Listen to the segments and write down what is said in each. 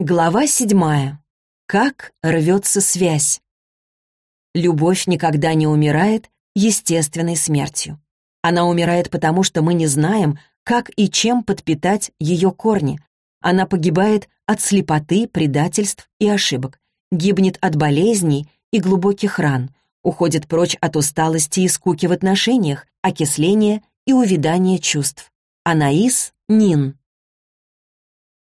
Глава седьмая. Как рвется связь. Любовь никогда не умирает естественной смертью. Она умирает потому, что мы не знаем, как и чем подпитать ее корни. Она погибает от слепоты, предательств и ошибок, гибнет от болезней и глубоких ран, уходит прочь от усталости и скуки в отношениях, окисления и увядания чувств. Анаис Нин.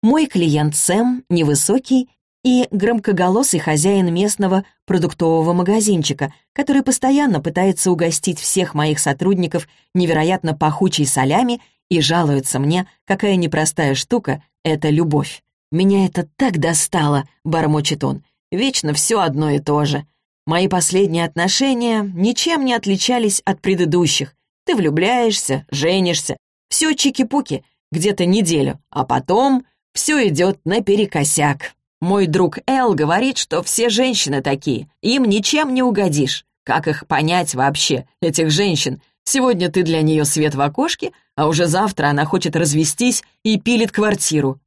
Мой клиент Сэм невысокий и громкоголосый хозяин местного продуктового магазинчика, который постоянно пытается угостить всех моих сотрудников невероятно пахучей солями и жалуется мне, какая непростая штука — это любовь. «Меня это так достало», — бормочет он. «Вечно все одно и то же. Мои последние отношения ничем не отличались от предыдущих. Ты влюбляешься, женишься, все чики-пуки, где-то неделю, а потом все идет наперекосяк. Мой друг Эл говорит, что все женщины такие, им ничем не угодишь. Как их понять вообще, этих женщин? Сегодня ты для нее свет в окошке, а уже завтра она хочет развестись и пилит квартиру.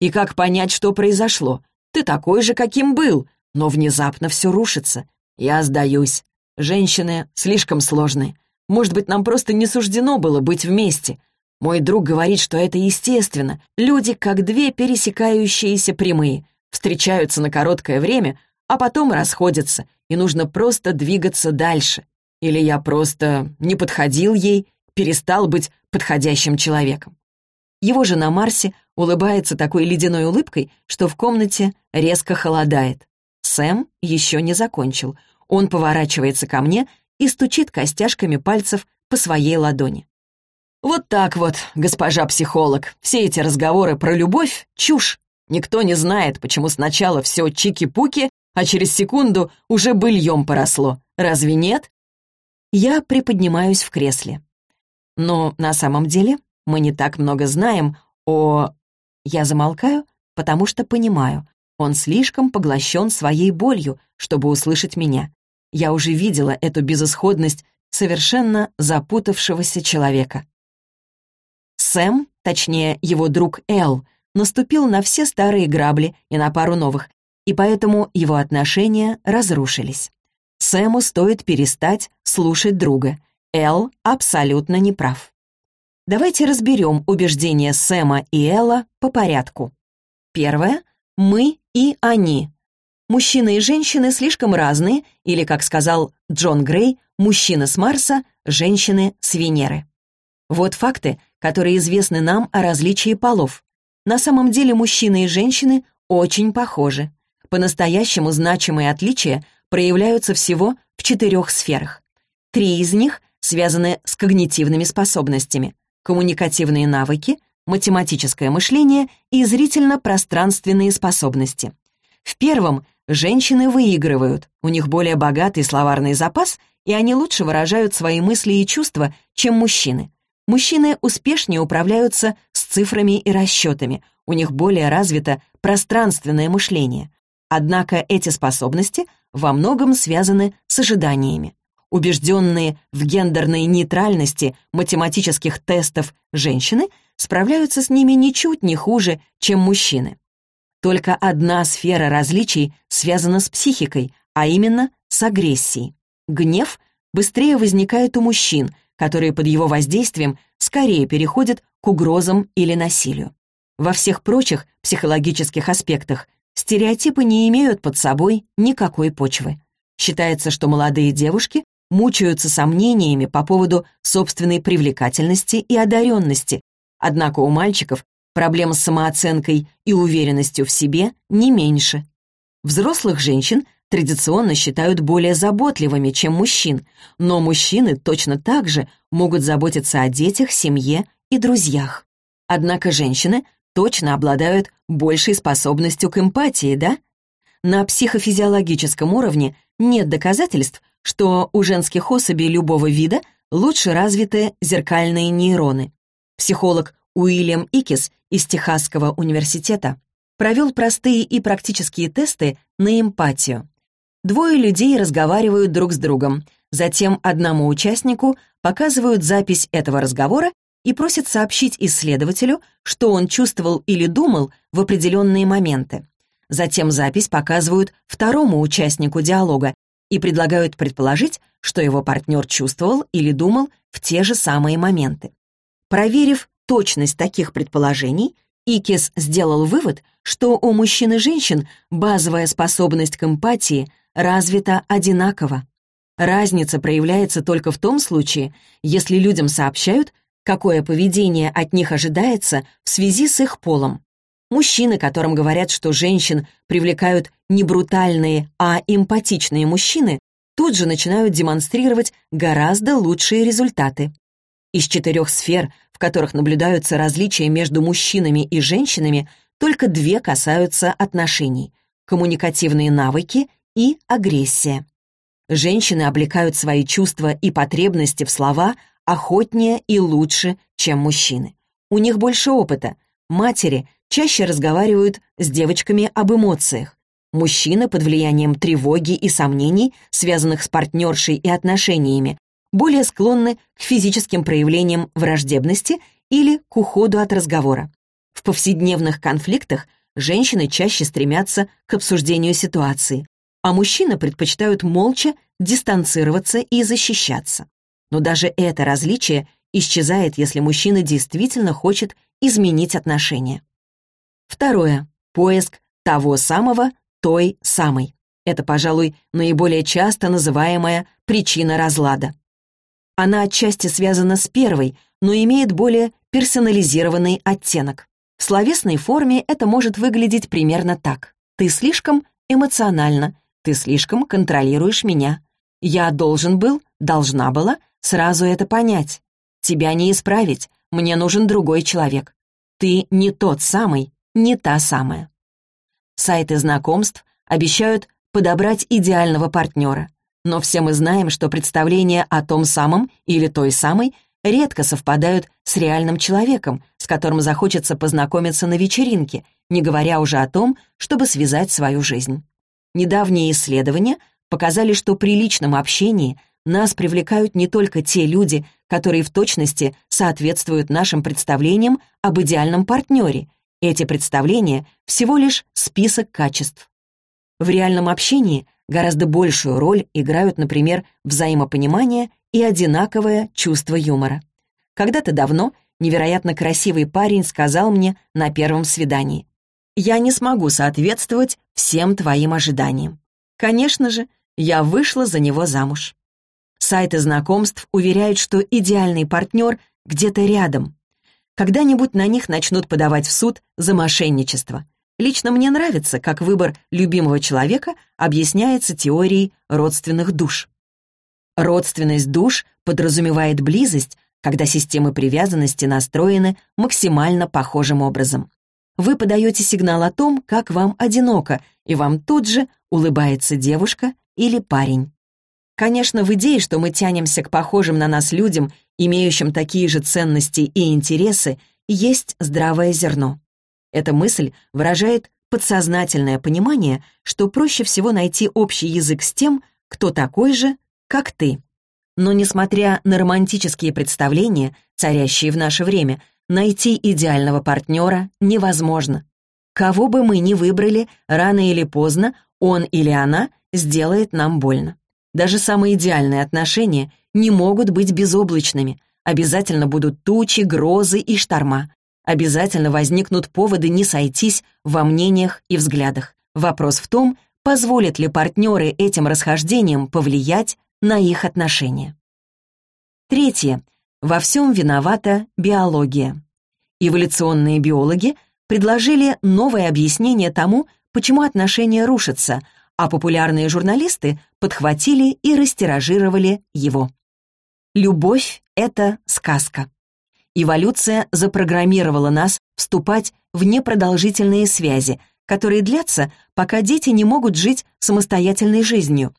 И как понять, что произошло? Ты такой же, каким был, но внезапно все рушится. Я сдаюсь. Женщины слишком сложные. Может быть, нам просто не суждено было быть вместе. Мой друг говорит, что это естественно. Люди, как две пересекающиеся прямые, встречаются на короткое время, а потом расходятся, и нужно просто двигаться дальше. Или я просто не подходил ей, перестал быть подходящим человеком. Его же на Марсе улыбается такой ледяной улыбкой, что в комнате резко холодает. Сэм еще не закончил. Он поворачивается ко мне и стучит костяшками пальцев по своей ладони. Вот так вот, госпожа психолог, все эти разговоры про любовь — чушь. Никто не знает, почему сначала все чики-пуки, а через секунду уже быльем поросло. Разве нет? Я приподнимаюсь в кресле. Но на самом деле мы не так много знаем о... Я замолкаю, потому что понимаю, он слишком поглощен своей болью, чтобы услышать меня. Я уже видела эту безысходность совершенно запутавшегося человека. Сэм, точнее его друг Эл, наступил на все старые грабли и на пару новых, и поэтому его отношения разрушились. Сэму стоит перестать слушать друга. Эл абсолютно неправ. Давайте разберем убеждения Сэма и Элла по порядку. Первое — мы и они. Мужчины и женщины слишком разные, или, как сказал Джон Грей, мужчины с Марса, женщины с Венеры. Вот факты, которые известны нам о различии полов. На самом деле мужчины и женщины очень похожи. По-настоящему значимые отличия проявляются всего в четырех сферах. Три из них связаны с когнитивными способностями, коммуникативные навыки, математическое мышление и зрительно-пространственные способности. В первом женщины выигрывают, у них более богатый словарный запас, и они лучше выражают свои мысли и чувства, чем мужчины. Мужчины успешнее управляются с цифрами и расчетами, у них более развито пространственное мышление. Однако эти способности во многом связаны с ожиданиями. Убежденные в гендерной нейтральности математических тестов женщины справляются с ними ничуть не хуже, чем мужчины. Только одна сфера различий связана с психикой, а именно с агрессией. Гнев быстрее возникает у мужчин – которые под его воздействием скорее переходят к угрозам или насилию. Во всех прочих психологических аспектах стереотипы не имеют под собой никакой почвы. Считается, что молодые девушки мучаются сомнениями по поводу собственной привлекательности и одаренности, однако у мальчиков проблем с самооценкой и уверенностью в себе не меньше. Взрослых женщин традиционно считают более заботливыми, чем мужчин, но мужчины точно так же могут заботиться о детях, семье и друзьях. Однако женщины точно обладают большей способностью к эмпатии, да? На психофизиологическом уровне нет доказательств, что у женских особей любого вида лучше развиты зеркальные нейроны. Психолог Уильям Икис из Техасского университета провел простые и практические тесты на эмпатию. Двое людей разговаривают друг с другом. Затем одному участнику показывают запись этого разговора и просит сообщить исследователю, что он чувствовал или думал в определенные моменты. Затем запись показывают второму участнику диалога и предлагают предположить, что его партнер чувствовал или думал в те же самые моменты. Проверив точность таких предположений, Икис сделал вывод, что у мужчин и женщин базовая способность к эмпатии развита одинаково. Разница проявляется только в том случае, если людям сообщают, какое поведение от них ожидается в связи с их полом. Мужчины, которым говорят, что женщин привлекают не брутальные, а эмпатичные мужчины, тут же начинают демонстрировать гораздо лучшие результаты. Из четырех сфер, в которых наблюдаются различия между мужчинами и женщинами, только две касаются отношений — коммуникативные навыки и агрессия. Женщины облекают свои чувства и потребности в слова охотнее и лучше, чем мужчины. У них больше опыта. Матери чаще разговаривают с девочками об эмоциях. Мужчины под влиянием тревоги и сомнений, связанных с партнершей и отношениями, более склонны к физическим проявлениям враждебности или к уходу от разговора. В повседневных конфликтах женщины чаще стремятся к обсуждению ситуации, а мужчины предпочитают молча дистанцироваться и защищаться. Но даже это различие исчезает, если мужчина действительно хочет изменить отношения. Второе. Поиск того самого, той самой. Это, пожалуй, наиболее часто называемая причина разлада. Она отчасти связана с первой, но имеет более персонализированный оттенок. В словесной форме это может выглядеть примерно так. «Ты слишком эмоционально, ты слишком контролируешь меня. Я должен был, должна была сразу это понять. Тебя не исправить, мне нужен другой человек. Ты не тот самый, не та самая». Сайты знакомств обещают подобрать идеального партнера. Но все мы знаем, что представления о том самом или той самой редко совпадают с реальным человеком, с которым захочется познакомиться на вечеринке, не говоря уже о том, чтобы связать свою жизнь. Недавние исследования показали, что при личном общении нас привлекают не только те люди, которые в точности соответствуют нашим представлениям об идеальном партнере. Эти представления — всего лишь список качеств. В реальном общении гораздо большую роль играют, например, взаимопонимание и одинаковое чувство юмора. Когда-то давно невероятно красивый парень сказал мне на первом свидании, «Я не смогу соответствовать всем твоим ожиданиям». Конечно же, я вышла за него замуж. Сайты знакомств уверяют, что идеальный партнер где-то рядом. Когда-нибудь на них начнут подавать в суд за мошенничество. Лично мне нравится, как выбор любимого человека объясняется теорией родственных душ. Родственность душ подразумевает близость, когда системы привязанности настроены максимально похожим образом. Вы подаете сигнал о том, как вам одиноко, и вам тут же улыбается девушка или парень. Конечно, в идее, что мы тянемся к похожим на нас людям, имеющим такие же ценности и интересы, есть здравое зерно. Эта мысль выражает подсознательное понимание, что проще всего найти общий язык с тем, кто такой же, как ты. Но несмотря на романтические представления, царящие в наше время, найти идеального партнера невозможно. Кого бы мы ни выбрали, рано или поздно он или она сделает нам больно. Даже самые идеальные отношения не могут быть безоблачными. Обязательно будут тучи, грозы и шторма. Обязательно возникнут поводы не сойтись во мнениях и взглядах. Вопрос в том, позволят ли партнеры этим расхождениям повлиять на их отношения. Третье. Во всем виновата биология. Эволюционные биологи предложили новое объяснение тому, почему отношения рушатся, а популярные журналисты подхватили и растиражировали его. Любовь — это сказка. Эволюция запрограммировала нас вступать в непродолжительные связи, которые длятся, пока дети не могут жить самостоятельной жизнью.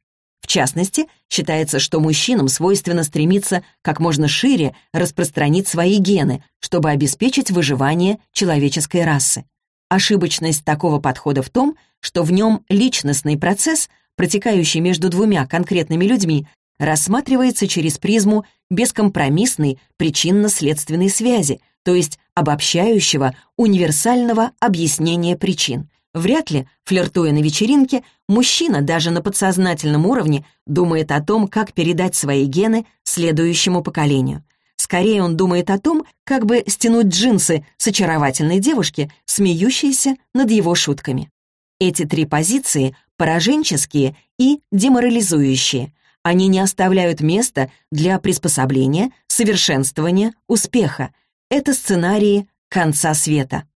Частности, считается, что мужчинам свойственно стремиться как можно шире распространить свои гены, чтобы обеспечить выживание человеческой расы. Ошибочность такого подхода в том, что в нем личностный процесс, протекающий между двумя конкретными людьми, рассматривается через призму бескомпромиссной причинно-следственной связи, то есть обобщающего универсального объяснения причин. Вряд ли, флиртуя на вечеринке, мужчина даже на подсознательном уровне думает о том, как передать свои гены следующему поколению. Скорее он думает о том, как бы стянуть джинсы с очаровательной девушки, смеющейся над его шутками. Эти три позиции — пораженческие и деморализующие. Они не оставляют места для приспособления, совершенствования, успеха. Это сценарии конца света.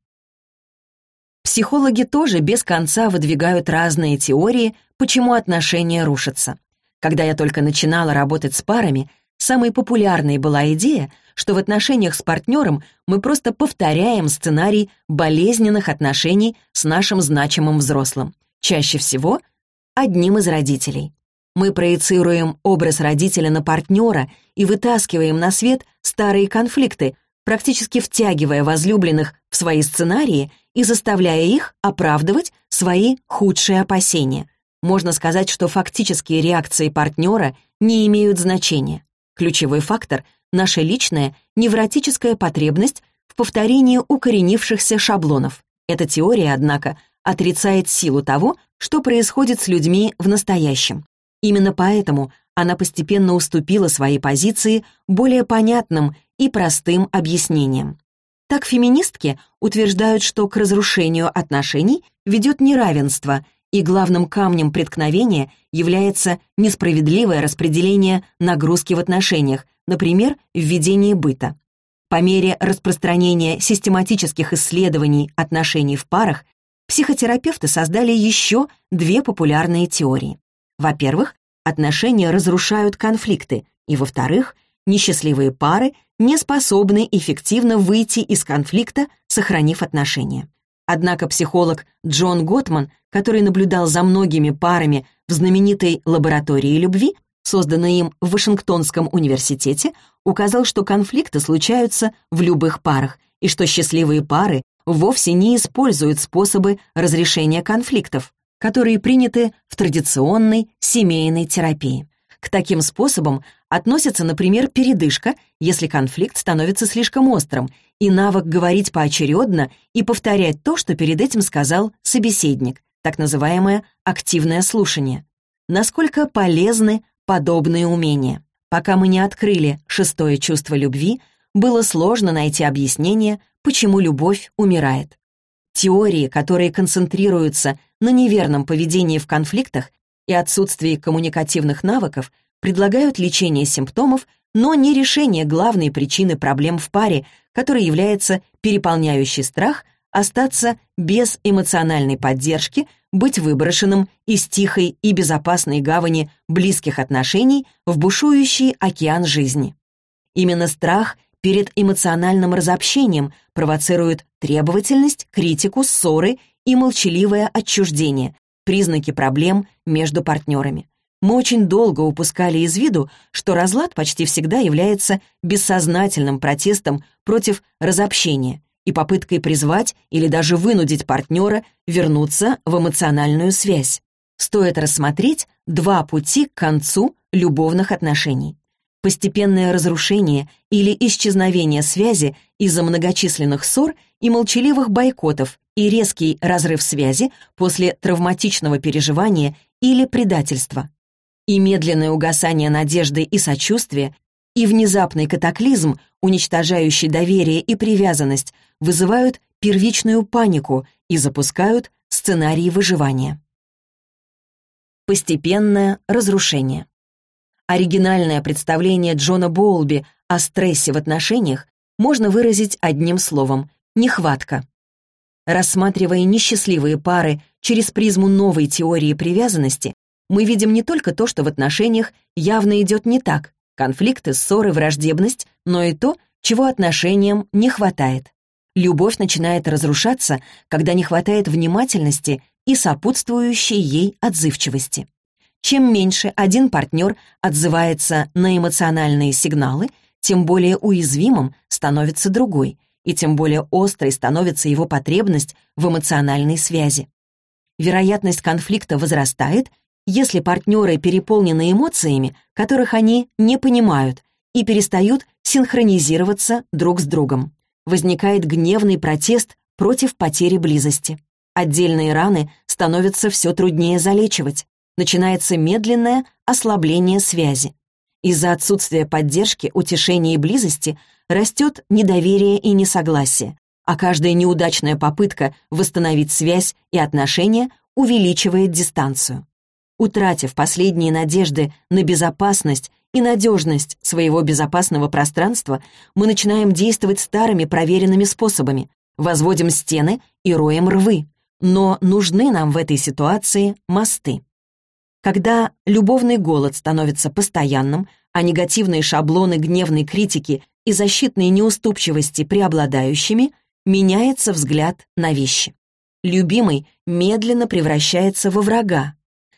Психологи тоже без конца выдвигают разные теории, почему отношения рушатся. Когда я только начинала работать с парами, самой популярной была идея, что в отношениях с партнером мы просто повторяем сценарий болезненных отношений с нашим значимым взрослым, чаще всего одним из родителей. Мы проецируем образ родителя на партнера и вытаскиваем на свет старые конфликты, практически втягивая возлюбленных в свои сценарии и заставляя их оправдывать свои худшие опасения. Можно сказать, что фактические реакции партнера не имеют значения. Ключевой фактор — наша личная невротическая потребность в повторении укоренившихся шаблонов. Эта теория, однако, отрицает силу того, что происходит с людьми в настоящем. Именно поэтому она постепенно уступила свои позиции более понятным и простым объяснением. Так феминистки утверждают, что к разрушению отношений ведет неравенство, и главным камнем преткновения является несправедливое распределение нагрузки в отношениях, например, в ведении быта. По мере распространения систематических исследований отношений в парах, психотерапевты создали еще две популярные теории. Во-первых, отношения разрушают конфликты, и, во-вторых, несчастливые пары не способны эффективно выйти из конфликта, сохранив отношения. Однако психолог Джон Готман, который наблюдал за многими парами в знаменитой лаборатории любви, созданной им в Вашингтонском университете, указал, что конфликты случаются в любых парах и что счастливые пары вовсе не используют способы разрешения конфликтов, которые приняты в традиционной семейной терапии. К таким способам относятся, например, передышка, если конфликт становится слишком острым, и навык говорить поочередно и повторять то, что перед этим сказал собеседник, так называемое активное слушание. Насколько полезны подобные умения? Пока мы не открыли шестое чувство любви, было сложно найти объяснение, почему любовь умирает. Теории, которые концентрируются на неверном поведении в конфликтах и отсутствии коммуникативных навыков, предлагают лечение симптомов, но не решение главной причины проблем в паре, которой является переполняющий страх остаться без эмоциональной поддержки, быть выброшенным из тихой и безопасной гавани близких отношений в бушующий океан жизни. Именно страх перед эмоциональным разобщением провоцирует требовательность, критику, ссоры и молчаливое отчуждение, признаки проблем между партнерами. Мы очень долго упускали из виду, что разлад почти всегда является бессознательным протестом против разобщения и попыткой призвать или даже вынудить партнера вернуться в эмоциональную связь. Стоит рассмотреть два пути к концу любовных отношений. Постепенное разрушение или исчезновение связи из-за многочисленных ссор и молчаливых бойкотов и резкий разрыв связи после травматичного переживания или предательства. И медленное угасание надежды и сочувствия, и внезапный катаклизм, уничтожающий доверие и привязанность, вызывают первичную панику и запускают сценарии выживания. Постепенное разрушение. Оригинальное представление Джона Боулби о стрессе в отношениях можно выразить одним словом — нехватка. Рассматривая несчастливые пары через призму новой теории привязанности, мы видим не только то, что в отношениях явно идет не так, конфликты, ссоры, враждебность, но и то, чего отношениям не хватает. Любовь начинает разрушаться, когда не хватает внимательности и сопутствующей ей отзывчивости. Чем меньше один партнер отзывается на эмоциональные сигналы, тем более уязвимым становится другой — и тем более острой становится его потребность в эмоциональной связи. Вероятность конфликта возрастает, если партнеры переполнены эмоциями, которых они не понимают, и перестают синхронизироваться друг с другом. Возникает гневный протест против потери близости. Отдельные раны становятся все труднее залечивать. Начинается медленное ослабление связи. Из-за отсутствия поддержки, утешения и близости растет недоверие и несогласие, а каждая неудачная попытка восстановить связь и отношения увеличивает дистанцию. Утратив последние надежды на безопасность и надежность своего безопасного пространства, мы начинаем действовать старыми проверенными способами, возводим стены и роем рвы. Но нужны нам в этой ситуации мосты. Когда любовный голод становится постоянным, а негативные шаблоны гневной критики и защитной неуступчивости преобладающими, меняется взгляд на вещи. Любимый медленно превращается во врага.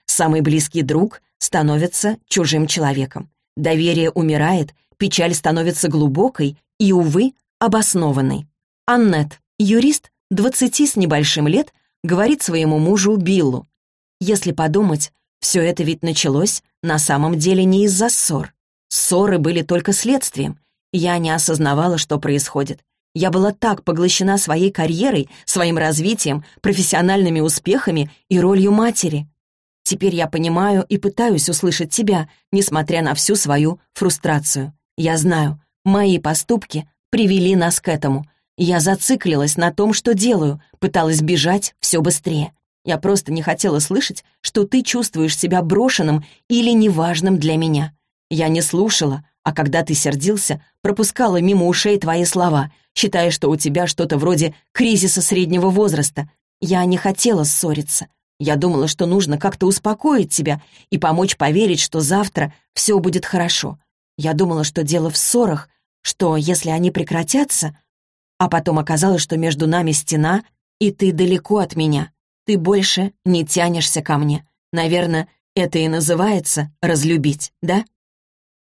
Самый близкий друг становится чужим человеком. Доверие умирает, печаль становится глубокой и, увы, обоснованной. Аннет, юрист, 20 с небольшим лет, говорит своему мужу Биллу. Если подумать, все это ведь началось на самом деле не из-за ссор. Ссоры были только следствием. Я не осознавала, что происходит. Я была так поглощена своей карьерой, своим развитием, профессиональными успехами и ролью матери. Теперь я понимаю и пытаюсь услышать тебя, несмотря на всю свою фрустрацию. Я знаю, мои поступки привели нас к этому. Я зациклилась на том, что делаю, пыталась бежать все быстрее. Я просто не хотела слышать, что ты чувствуешь себя брошенным или неважным для меня. Я не слушала, а когда ты сердился, пропускала мимо ушей твои слова, считая, что у тебя что-то вроде кризиса среднего возраста. Я не хотела ссориться. Я думала, что нужно как-то успокоить тебя и помочь поверить, что завтра все будет хорошо. Я думала, что дело в ссорах, что если они прекратятся... А потом оказалось, что между нами стена, и ты далеко от меня. Ты больше не тянешься ко мне. Наверное, это и называется разлюбить, да?»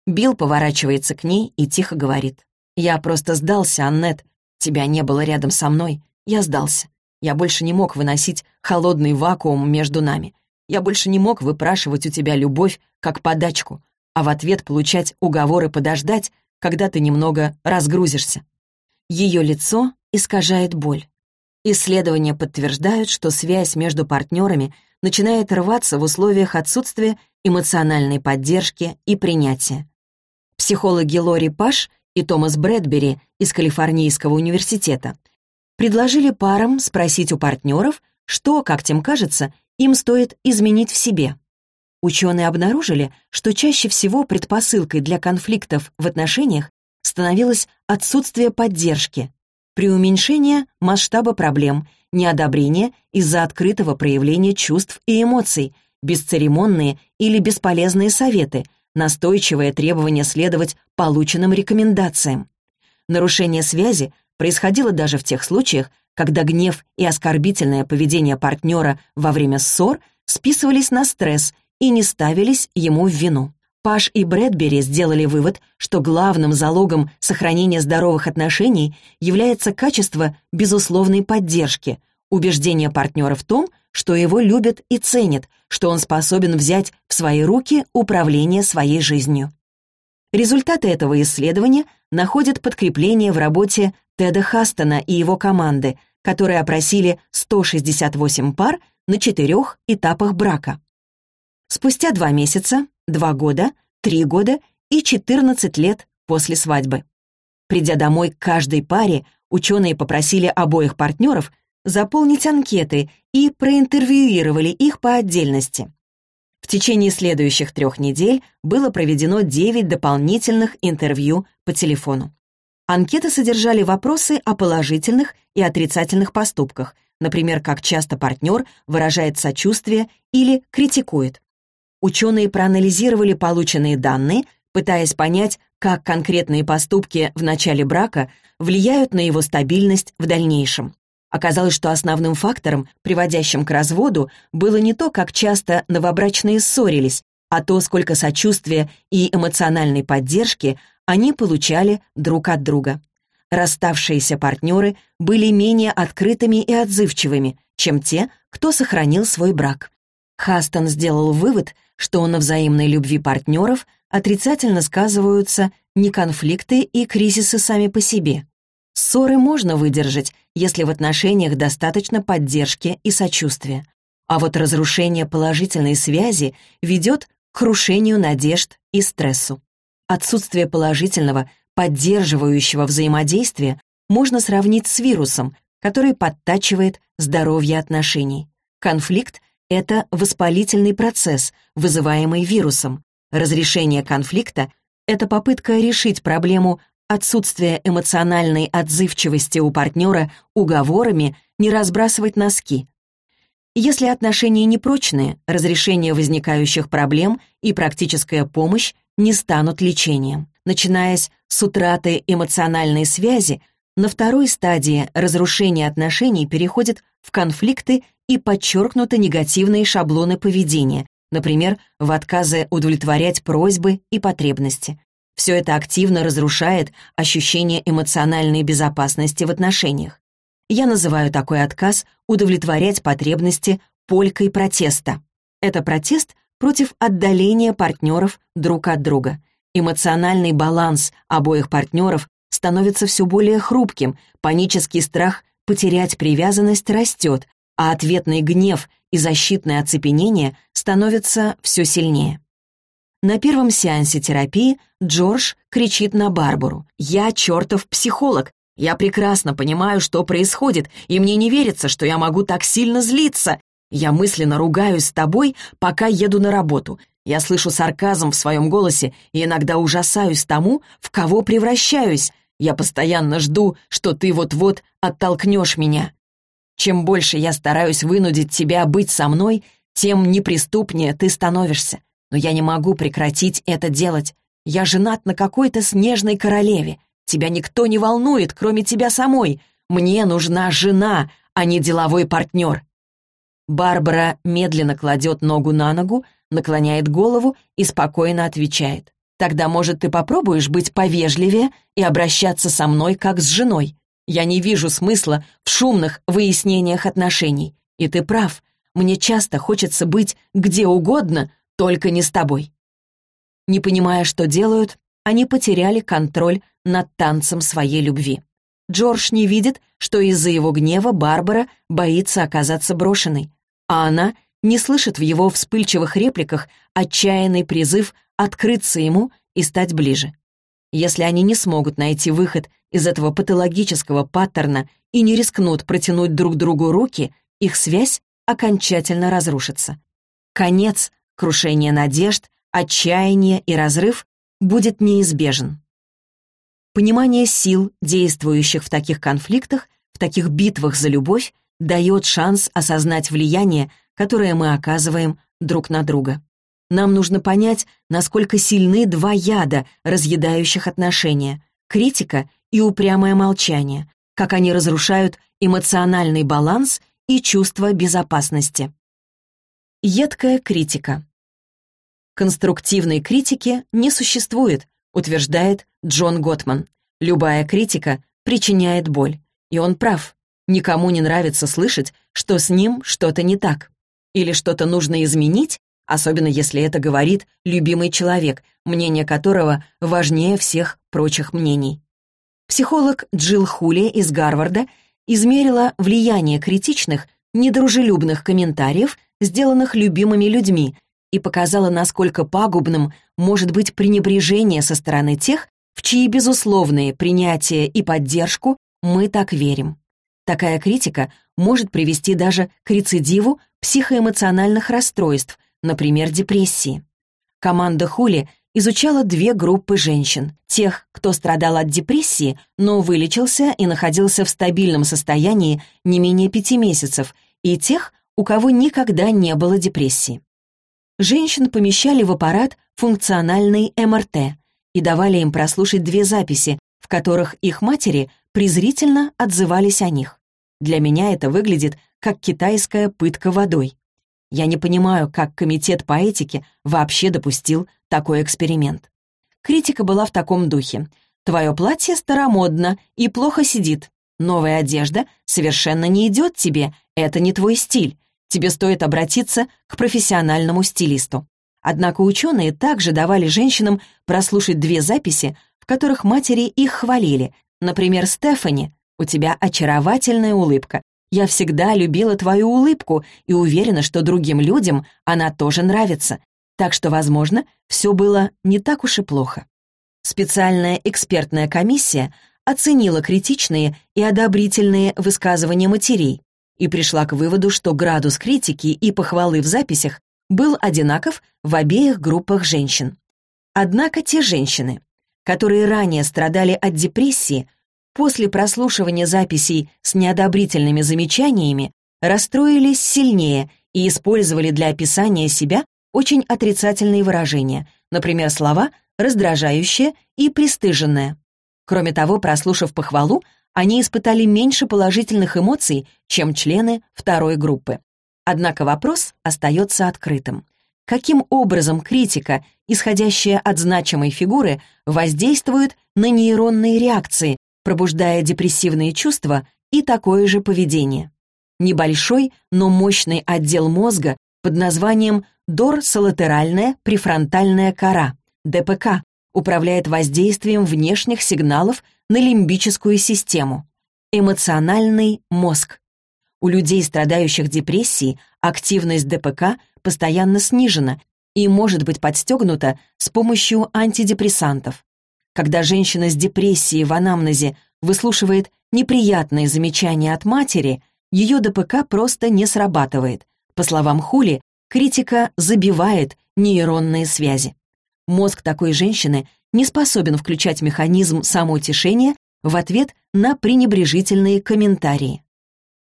Билл поворачивается к ней и тихо говорит. «Я просто сдался, Аннет. Тебя не было рядом со мной. Я сдался. Я больше не мог выносить холодный вакуум между нами. Я больше не мог выпрашивать у тебя любовь как подачку, а в ответ получать уговоры подождать, когда ты немного разгрузишься». Ее лицо искажает боль. Исследования подтверждают, что связь между партнерами начинает рваться в условиях отсутствия эмоциональной поддержки и принятия. Психологи Лори Паш и Томас Брэдбери из Калифорнийского университета предложили парам спросить у партнеров, что, как тем кажется, им стоит изменить в себе. Ученые обнаружили, что чаще всего предпосылкой для конфликтов в отношениях становилось отсутствие поддержки, преуменьшение масштаба проблем, неодобрение из-за открытого проявления чувств и эмоций, бесцеремонные или бесполезные советы, настойчивое требование следовать полученным рекомендациям. Нарушение связи происходило даже в тех случаях, когда гнев и оскорбительное поведение партнера во время ссор списывались на стресс и не ставились ему в вину. Паш и Брэдбери сделали вывод, что главным залогом сохранения здоровых отношений является качество безусловной поддержки, убеждение партнера в том, что его любят и ценят, что он способен взять в свои руки управление своей жизнью. Результаты этого исследования находят подкрепление в работе Теда Хастона и его команды, которые опросили 168 пар на четырех этапах брака. Спустя два месяца два года, три года и 14 лет после свадьбы. Придя домой к каждой паре, ученые попросили обоих партнеров заполнить анкеты и проинтервьюировали их по отдельности. В течение следующих трех недель было проведено 9 дополнительных интервью по телефону. Анкеты содержали вопросы о положительных и отрицательных поступках, например, как часто партнер выражает сочувствие или критикует. Ученые проанализировали полученные данные, пытаясь понять, как конкретные поступки в начале брака влияют на его стабильность в дальнейшем. Оказалось, что основным фактором, приводящим к разводу, было не то, как часто новобрачные ссорились, а то, сколько сочувствия и эмоциональной поддержки они получали друг от друга. Расставшиеся партнеры были менее открытыми и отзывчивыми, чем те, кто сохранил свой брак. Хастон сделал вывод, что на взаимной любви партнеров отрицательно сказываются не конфликты и кризисы сами по себе. Ссоры можно выдержать, если в отношениях достаточно поддержки и сочувствия. А вот разрушение положительной связи ведет к крушению надежд и стрессу. Отсутствие положительного, поддерживающего взаимодействия можно сравнить с вирусом, который подтачивает здоровье отношений. Конфликт — это воспалительный процесс, вызываемый вирусом. Разрешение конфликта — это попытка решить проблему отсутствия эмоциональной отзывчивости у партнера уговорами не разбрасывать носки. Если отношения непрочные, разрешение возникающих проблем и практическая помощь не станут лечением. Начинаясь с утраты эмоциональной связи, на второй стадии разрушение отношений переходит в конфликты и подчеркнуты негативные шаблоны поведения, например, в отказы удовлетворять просьбы и потребности. Все это активно разрушает ощущение эмоциональной безопасности в отношениях. Я называю такой отказ удовлетворять потребности полькой протеста. Это протест против отдаления партнеров друг от друга. Эмоциональный баланс обоих партнеров становится все более хрупким, панический страх потерять привязанность растет, а ответный гнев и защитное оцепенение становятся все сильнее. На первом сеансе терапии Джордж кричит на Барбару. «Я чертов психолог. Я прекрасно понимаю, что происходит, и мне не верится, что я могу так сильно злиться. Я мысленно ругаюсь с тобой, пока еду на работу. Я слышу сарказм в своем голосе и иногда ужасаюсь тому, в кого превращаюсь. Я постоянно жду, что ты вот-вот оттолкнешь меня. Чем больше я стараюсь вынудить тебя быть со мной, тем неприступнее ты становишься. Но я не могу прекратить это делать. Я женат на какой-то снежной королеве. Тебя никто не волнует, кроме тебя самой. Мне нужна жена, а не деловой партнер». Барбара медленно кладет ногу на ногу, наклоняет голову и спокойно отвечает. Тогда, может, ты попробуешь быть повежливее и обращаться со мной как с женой? Я не вижу смысла в шумных выяснениях отношений. И ты прав, мне часто хочется быть где угодно, только не с тобой». Не понимая, что делают, они потеряли контроль над танцем своей любви. Джордж не видит, что из-за его гнева Барбара боится оказаться брошенной, а она не слышит в его вспыльчивых репликах отчаянный призыв открыться ему и стать ближе. Если они не смогут найти выход из этого патологического паттерна и не рискнут протянуть друг другу руки, их связь окончательно разрушится. Конец, крушение надежд, отчаяние и разрыв будет неизбежен. Понимание сил, действующих в таких конфликтах, в таких битвах за любовь, дает шанс осознать влияние, которое мы оказываем друг на друга. Нам нужно понять, насколько сильны два яда, разъедающих отношения — критика и упрямое молчание, как они разрушают эмоциональный баланс и чувство безопасности. Едкая критика. Конструктивной критики не существует, утверждает Джон Готман. Любая критика причиняет боль. И он прав. Никому не нравится слышать, что с ним что-то не так. Или что-то нужно изменить, особенно если это говорит любимый человек, мнение которого важнее всех прочих мнений. Психолог Джилл Хули из Гарварда измерила влияние критичных, недружелюбных комментариев, сделанных любимыми людьми, и показала, насколько пагубным может быть пренебрежение со стороны тех, в чьи безусловные принятие и поддержку мы так верим. Такая критика может привести даже к рецидиву психоэмоциональных расстройств, например, депрессии. Команда Хули изучала две группы женщин. Тех, кто страдал от депрессии, но вылечился и находился в стабильном состоянии не менее пяти месяцев, и тех, у кого никогда не было депрессии женщин помещали в аппарат функциональный МРТ и давали им прослушать две записи, в которых их матери презрительно отзывались о них. Для меня это выглядит как китайская пытка водой. Я не понимаю, как комитет по этике вообще допустил такой эксперимент. Критика была в таком духе. «Твое платье старомодно и плохо сидит. Новая одежда совершенно не идет тебе, это не твой стиль. Тебе стоит обратиться к профессиональному стилисту. Однако ученые также давали женщинам прослушать две записи, в которых матери их хвалили. Например, Стефани, «У тебя очаровательная улыбка. Я всегда любила твою улыбку и уверена, что другим людям она тоже нравится. Так что, возможно, все было не так уж и плохо». Специальная экспертная комиссия оценила критичные и одобрительные высказывания матерей и пришла к выводу, что градус критики и похвалы в записях был одинаков в обеих группах женщин. Однако те женщины, которые ранее страдали от депрессии, после прослушивания записей с неодобрительными замечаниями расстроились сильнее и использовали для описания себя очень отрицательные выражения, например, слова «раздражающее» и «пристыженное». Кроме того, прослушав похвалу, они испытали меньше положительных эмоций, чем члены второй группы. Однако вопрос остается открытым. Каким образом критика, исходящая от значимой фигуры, воздействует на нейронные реакции, пробуждая депрессивные чувства и такое же поведение? Небольшой, но мощный отдел мозга под названием дорсолатеральная префронтальная кора, ДПК, управляет воздействием внешних сигналов на лимбическую систему. Эмоциональный мозг. У людей, страдающих депрессией, активность ДПК постоянно снижена и может быть подстегнута с помощью антидепрессантов. Когда женщина с депрессией в анамнезе выслушивает неприятные замечания от матери, ее ДПК просто не срабатывает. По словам Хули, критика забивает нейронные связи. Мозг такой женщины не способен включать механизм самоутешения в ответ на пренебрежительные комментарии.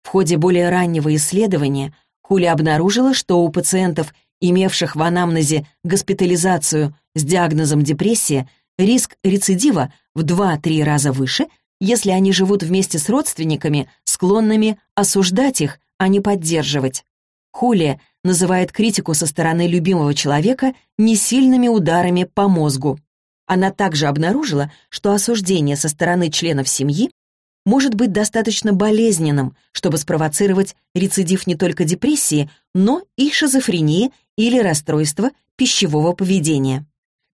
В ходе более раннего исследования Хули обнаружила, что у пациентов, имевших в анамнезе госпитализацию с диагнозом депрессия, риск рецидива в 2-3 раза выше, если они живут вместе с родственниками, склонными осуждать их, а не поддерживать. Хули называет критику со стороны любимого человека несильными ударами по мозгу. Она также обнаружила, что осуждение со стороны членов семьи может быть достаточно болезненным, чтобы спровоцировать рецидив не только депрессии, но и шизофрении или расстройства пищевого поведения.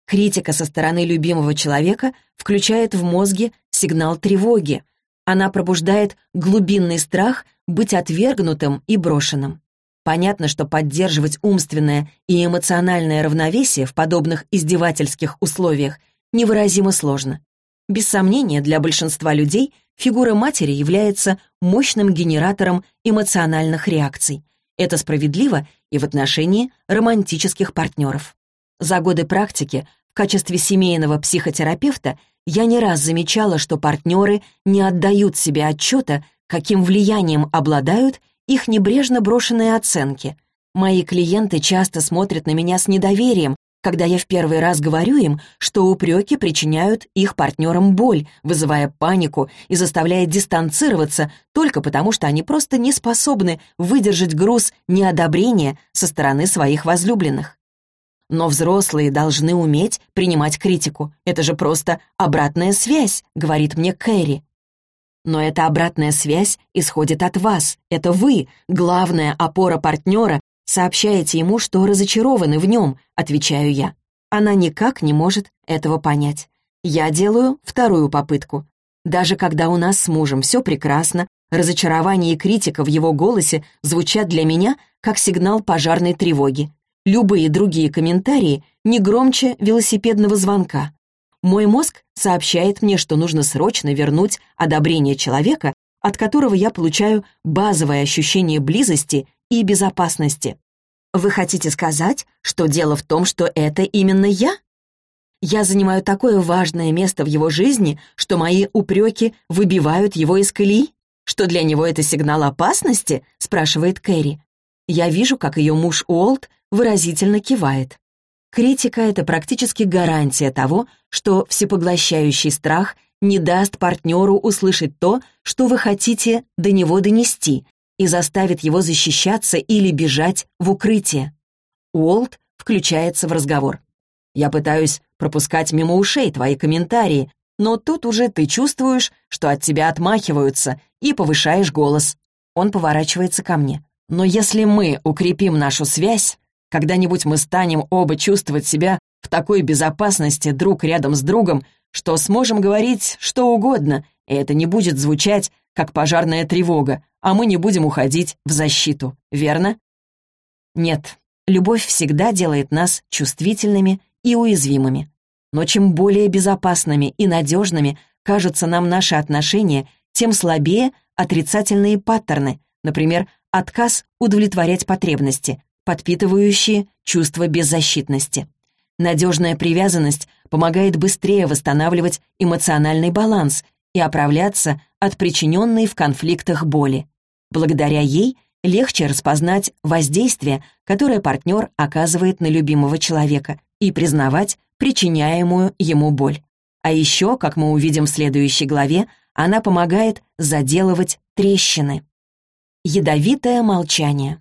Критика со стороны любимого человека включает в мозге сигнал тревоги. Она пробуждает глубинный страх быть отвергнутым и брошенным. Понятно, что поддерживать умственное и эмоциональное равновесие в подобных издевательских условиях невыразимо сложно. Без сомнения, для большинства людей фигура матери является мощным генератором эмоциональных реакций. Это справедливо и в отношении романтических партнеров. За годы практики в качестве семейного психотерапевта я не раз замечала, что партнеры не отдают себе отчета, каким влиянием обладают их небрежно брошенные оценки. Мои клиенты часто смотрят на меня с недоверием, когда я в первый раз говорю им, что упреки причиняют их партнерам боль, вызывая панику и заставляя дистанцироваться только потому, что они просто не способны выдержать груз неодобрения со стороны своих возлюбленных. Но взрослые должны уметь принимать критику. Это же просто обратная связь, говорит мне Кэрри. Но эта обратная связь исходит от вас. Это вы, главная опора партнера, сообщаете ему, что разочарованы в нем, отвечаю я. Она никак не может этого понять. Я делаю вторую попытку. Даже когда у нас с мужем все прекрасно, разочарование и критика в его голосе звучат для меня как сигнал пожарной тревоги. Любые другие комментарии не громче велосипедного звонка. Мой мозг сообщает мне, что нужно срочно вернуть одобрение человека, от которого я получаю базовое ощущение близости и безопасности. Вы хотите сказать, что дело в том, что это именно я? Я занимаю такое важное место в его жизни, что мои упреки выбивают его из колеи? Что для него это сигнал опасности? спрашивает Кэрри. Я вижу, как ее муж Уолт выразительно кивает. Критика — это практически гарантия того, что всепоглощающий страх не даст партнеру услышать то, что вы хотите до него донести, и заставит его защищаться или бежать в укрытие. Уолт включается в разговор. «Я пытаюсь пропускать мимо ушей твои комментарии, но тут уже ты чувствуешь, что от тебя отмахиваются, и повышаешь голос». Он поворачивается ко мне. Но если мы укрепим нашу связь, когда-нибудь мы станем оба чувствовать себя в такой безопасности друг рядом с другом, что сможем говорить что угодно, и это не будет звучать, как пожарная тревога, а мы не будем уходить в защиту, верно? Нет, любовь всегда делает нас чувствительными и уязвимыми. Но чем более безопасными и надежными кажутся нам наши отношения, тем слабее отрицательные паттерны, например, отказ удовлетворять потребности, подпитывающие чувство беззащитности. Надежная привязанность помогает быстрее восстанавливать эмоциональный баланс и оправляться от причиненной в конфликтах боли. Благодаря ей легче распознать воздействие, которое партнер оказывает на любимого человека, и признавать причиняемую ему боль. А еще, как мы увидим в следующей главе, она помогает заделывать трещины. Ядовитое молчание.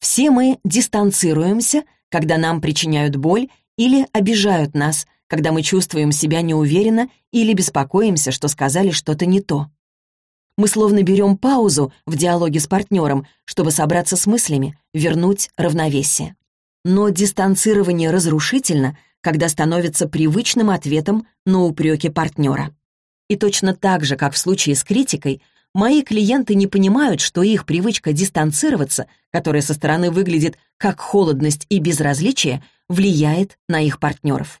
Все мы дистанцируемся, когда нам причиняют боль или обижают нас, когда мы чувствуем себя неуверенно или беспокоимся, что сказали что-то не то. Мы словно берем паузу в диалоге с партнером, чтобы собраться с мыслями, вернуть равновесие. Но дистанцирование разрушительно, когда становится привычным ответом на упреки партнера. И точно так же, как в случае с критикой, мои клиенты не понимают, что их привычка дистанцироваться, которая со стороны выглядит как холодность и безразличие, влияет на их партнеров.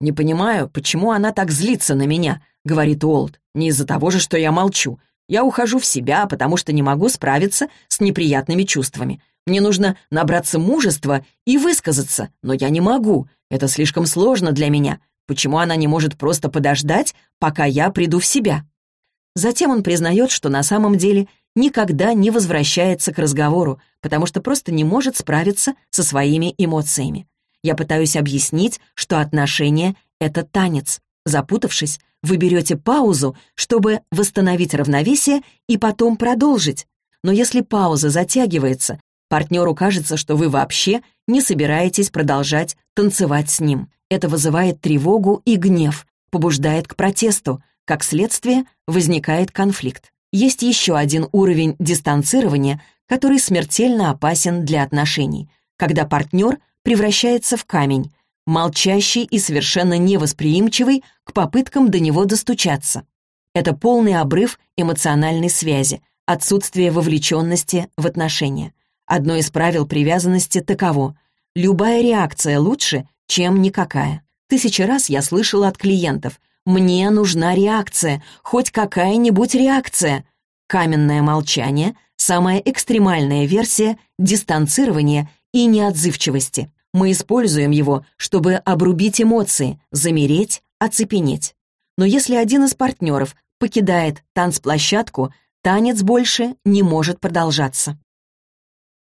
«Не понимаю, почему она так злится на меня», — говорит Уолт. «Не из-за того же, что я молчу. Я ухожу в себя, потому что не могу справиться с неприятными чувствами. Мне нужно набраться мужества и высказаться, но я не могу. Это слишком сложно для меня. Почему она не может просто подождать, пока я приду в себя?» Затем он признает, что на самом деле никогда не возвращается к разговору, потому что просто не может справиться со своими эмоциями. Я пытаюсь объяснить, что отношения — это танец. Запутавшись, вы берете паузу, чтобы восстановить равновесие и потом продолжить. Но если пауза затягивается, партнеру кажется, что вы вообще не собираетесь продолжать танцевать с ним. Это вызывает тревогу и гнев, побуждает к протесту. Как следствие, возникает конфликт. Есть еще один уровень дистанцирования, который смертельно опасен для отношений, когда партнер превращается в камень, молчащий и совершенно невосприимчивый к попыткам до него достучаться. Это полный обрыв эмоциональной связи, отсутствие вовлеченности в отношения. Одно из правил привязанности таково — любая реакция лучше, чем никакая. Тысячи раз я слышала от клиентов «Мне нужна реакция, хоть какая-нибудь реакция». Каменное молчание — самая экстремальная версия дистанцирования и неотзывчивости. Мы используем его, чтобы обрубить эмоции, замереть, оцепенеть. Но если один из партнеров покидает танцплощадку, танец больше не может продолжаться.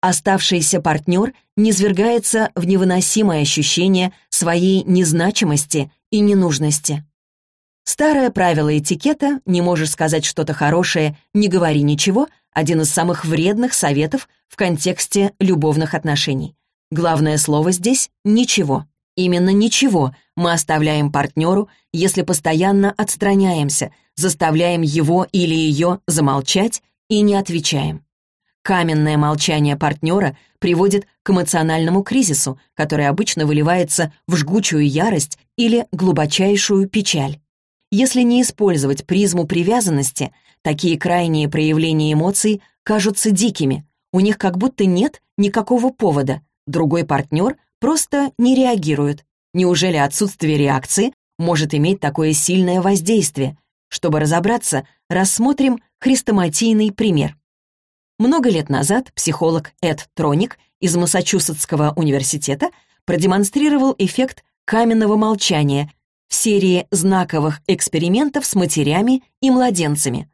Оставшийся партнер низвергается в невыносимое ощущение своей незначимости и ненужности. Старое правило этикета «не можешь сказать что-то хорошее, не говори ничего» — один из самых вредных советов в контексте любовных отношений. Главное слово здесь — «ничего». Именно «ничего» мы оставляем партнеру, если постоянно отстраняемся, заставляем его или ее замолчать и не отвечаем. Каменное молчание партнера приводит к эмоциональному кризису, который обычно выливается в жгучую ярость или глубочайшую печаль. Если не использовать призму привязанности, такие крайние проявления эмоций кажутся дикими, у них как будто нет никакого повода, другой партнер просто не реагирует. Неужели отсутствие реакции может иметь такое сильное воздействие? Чтобы разобраться, рассмотрим хрестоматийный пример. Много лет назад психолог Эд Троник из Массачусетского университета продемонстрировал эффект каменного молчания в серии знаковых экспериментов с матерями и младенцами.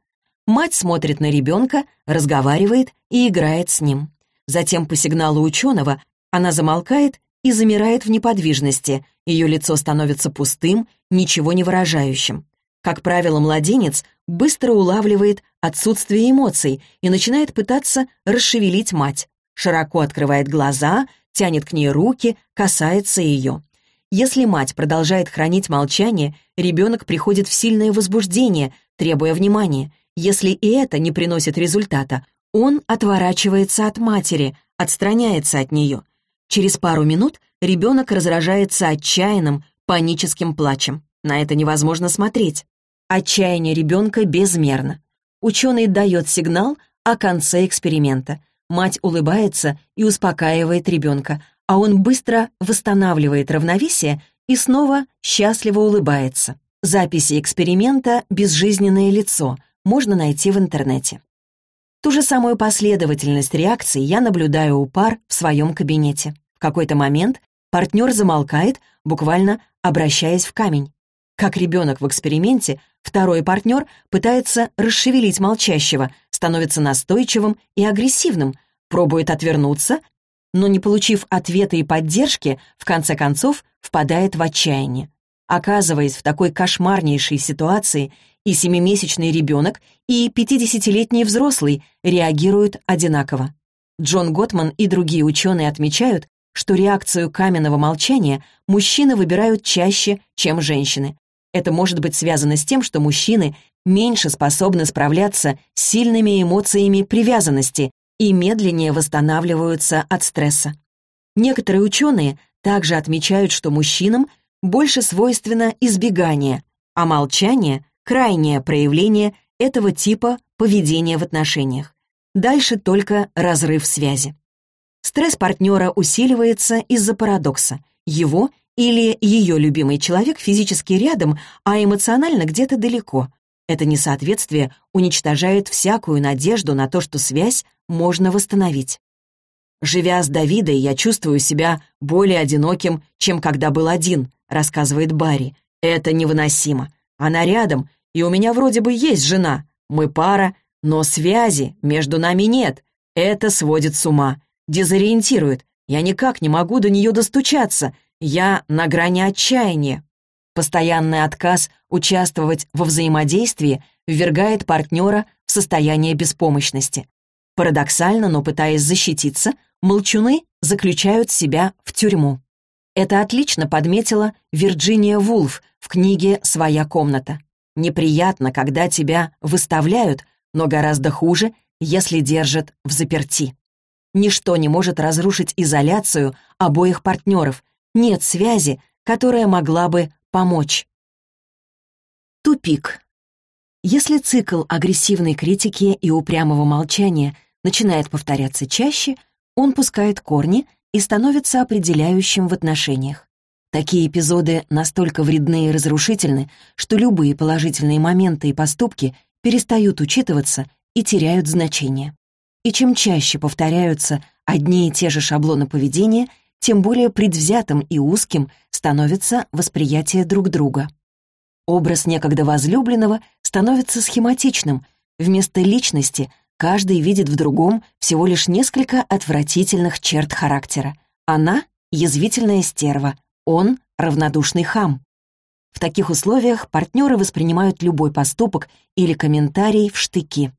Мать смотрит на ребенка, разговаривает и играет с ним. Затем по сигналу ученого она замолкает и замирает в неподвижности, ее лицо становится пустым, ничего не выражающим. Как правило, младенец быстро улавливает отсутствие эмоций и начинает пытаться расшевелить мать. Широко открывает глаза, тянет к ней руки, касается ее. Если мать продолжает хранить молчание, ребенок приходит в сильное возбуждение, требуя внимания. Если и это не приносит результата, Он отворачивается от матери, отстраняется от нее. Через пару минут ребенок разражается отчаянным, паническим плачем. На это невозможно смотреть. Отчаяние ребенка безмерно. Ученый дает сигнал о конце эксперимента. Мать улыбается и успокаивает ребенка, а он быстро восстанавливает равновесие и снова счастливо улыбается. Записи эксперимента «Безжизненное лицо» можно найти в интернете. Ту же самую последовательность реакций я наблюдаю у пар в своем кабинете. В какой-то момент партнер замолкает, буквально обращаясь в камень. Как ребенок в эксперименте, второй партнер пытается расшевелить молчащего, становится настойчивым и агрессивным, пробует отвернуться, но, не получив ответа и поддержки, в конце концов впадает в отчаяние. Оказываясь в такой кошмарнейшей ситуации, и семимесячный ребенок, и 50-летний взрослый реагируют одинаково. Джон Готман и другие ученые отмечают, что реакцию каменного молчания мужчины выбирают чаще, чем женщины. Это может быть связано с тем, что мужчины меньше способны справляться с сильными эмоциями привязанности и медленнее восстанавливаются от стресса. Некоторые ученые также отмечают, что мужчинам больше свойственно избегание, а молчание крайнее проявление этого типа поведения в отношениях. Дальше только разрыв связи. Стресс партнера усиливается из-за парадокса. Его или ее любимый человек физически рядом, а эмоционально где-то далеко. Это несоответствие уничтожает всякую надежду на то, что связь можно восстановить. «Живя с Давидой, я чувствую себя более одиноким, чем когда был один», рассказывает Барри. «Это невыносимо. Она рядом, и у меня вроде бы есть жена. Мы пара, но связи между нами нет. Это сводит с ума, дезориентирует. Я никак не могу до нее достучаться. Я на грани отчаяния. Постоянный отказ участвовать во взаимодействии ввергает партнера в состояние беспомощности. Парадоксально, но пытаясь защититься, молчуны заключают себя в тюрьму. Это отлично подметила Вирджиния Вулф в книге «Своя комната». Неприятно, когда тебя выставляют, но гораздо хуже, если держат в заперти. Ничто не может разрушить изоляцию обоих партнеров. Нет связи, которая могла бы помочь. Тупик. Если цикл агрессивной критики и упрямого молчания начинает повторяться чаще, он пускает корни и становится определяющим в отношениях. Такие эпизоды настолько вредны и разрушительны, что любые положительные моменты и поступки перестают учитываться и теряют значение. И чем чаще повторяются одни и те же шаблоны поведения, тем более предвзятым и узким становится восприятие друг друга. Образ некогда возлюбленного становится схематичным. Вместо личности каждый видит в другом всего лишь несколько отвратительных черт характера. Она — язвительная стерва, он — равнодушный хам. В таких условиях партнеры воспринимают любой поступок или комментарий в штыки.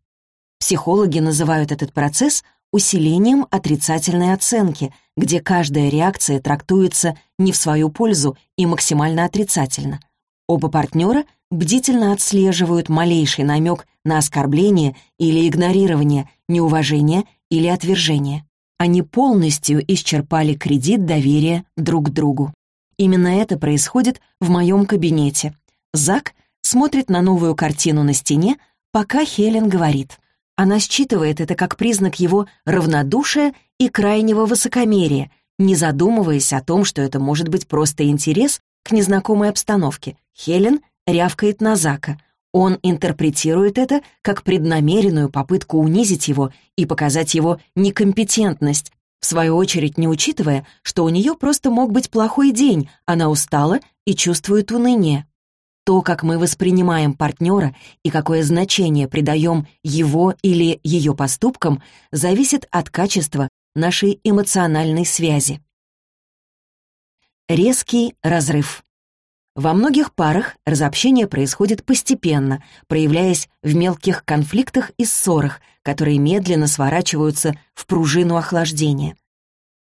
Психологи называют этот процесс усилением отрицательной оценки, где каждая реакция трактуется не в свою пользу и максимально отрицательно. Оба партнера бдительно отслеживают малейший намек на оскорбление или игнорирование, неуважение или отвержение. Они полностью исчерпали кредит доверия друг другу. Именно это происходит в моем кабинете. Зак смотрит на новую картину на стене, пока Хелен говорит. Она считывает это как признак его равнодушия и крайнего высокомерия, не задумываясь о том, что это может быть просто интерес к незнакомой обстановке. Хелен рявкает на Зака. Он интерпретирует это как преднамеренную попытку унизить его и показать его некомпетентность, в свою очередь не учитывая, что у нее просто мог быть плохой день, она устала и чувствует уныние. То, как мы воспринимаем партнера и какое значение придаем его или ее поступкам, зависит от качества нашей эмоциональной связи. Резкий разрыв. Во многих парах разобщение происходит постепенно, проявляясь в мелких конфликтах и ссорах, которые медленно сворачиваются в пружину охлаждения.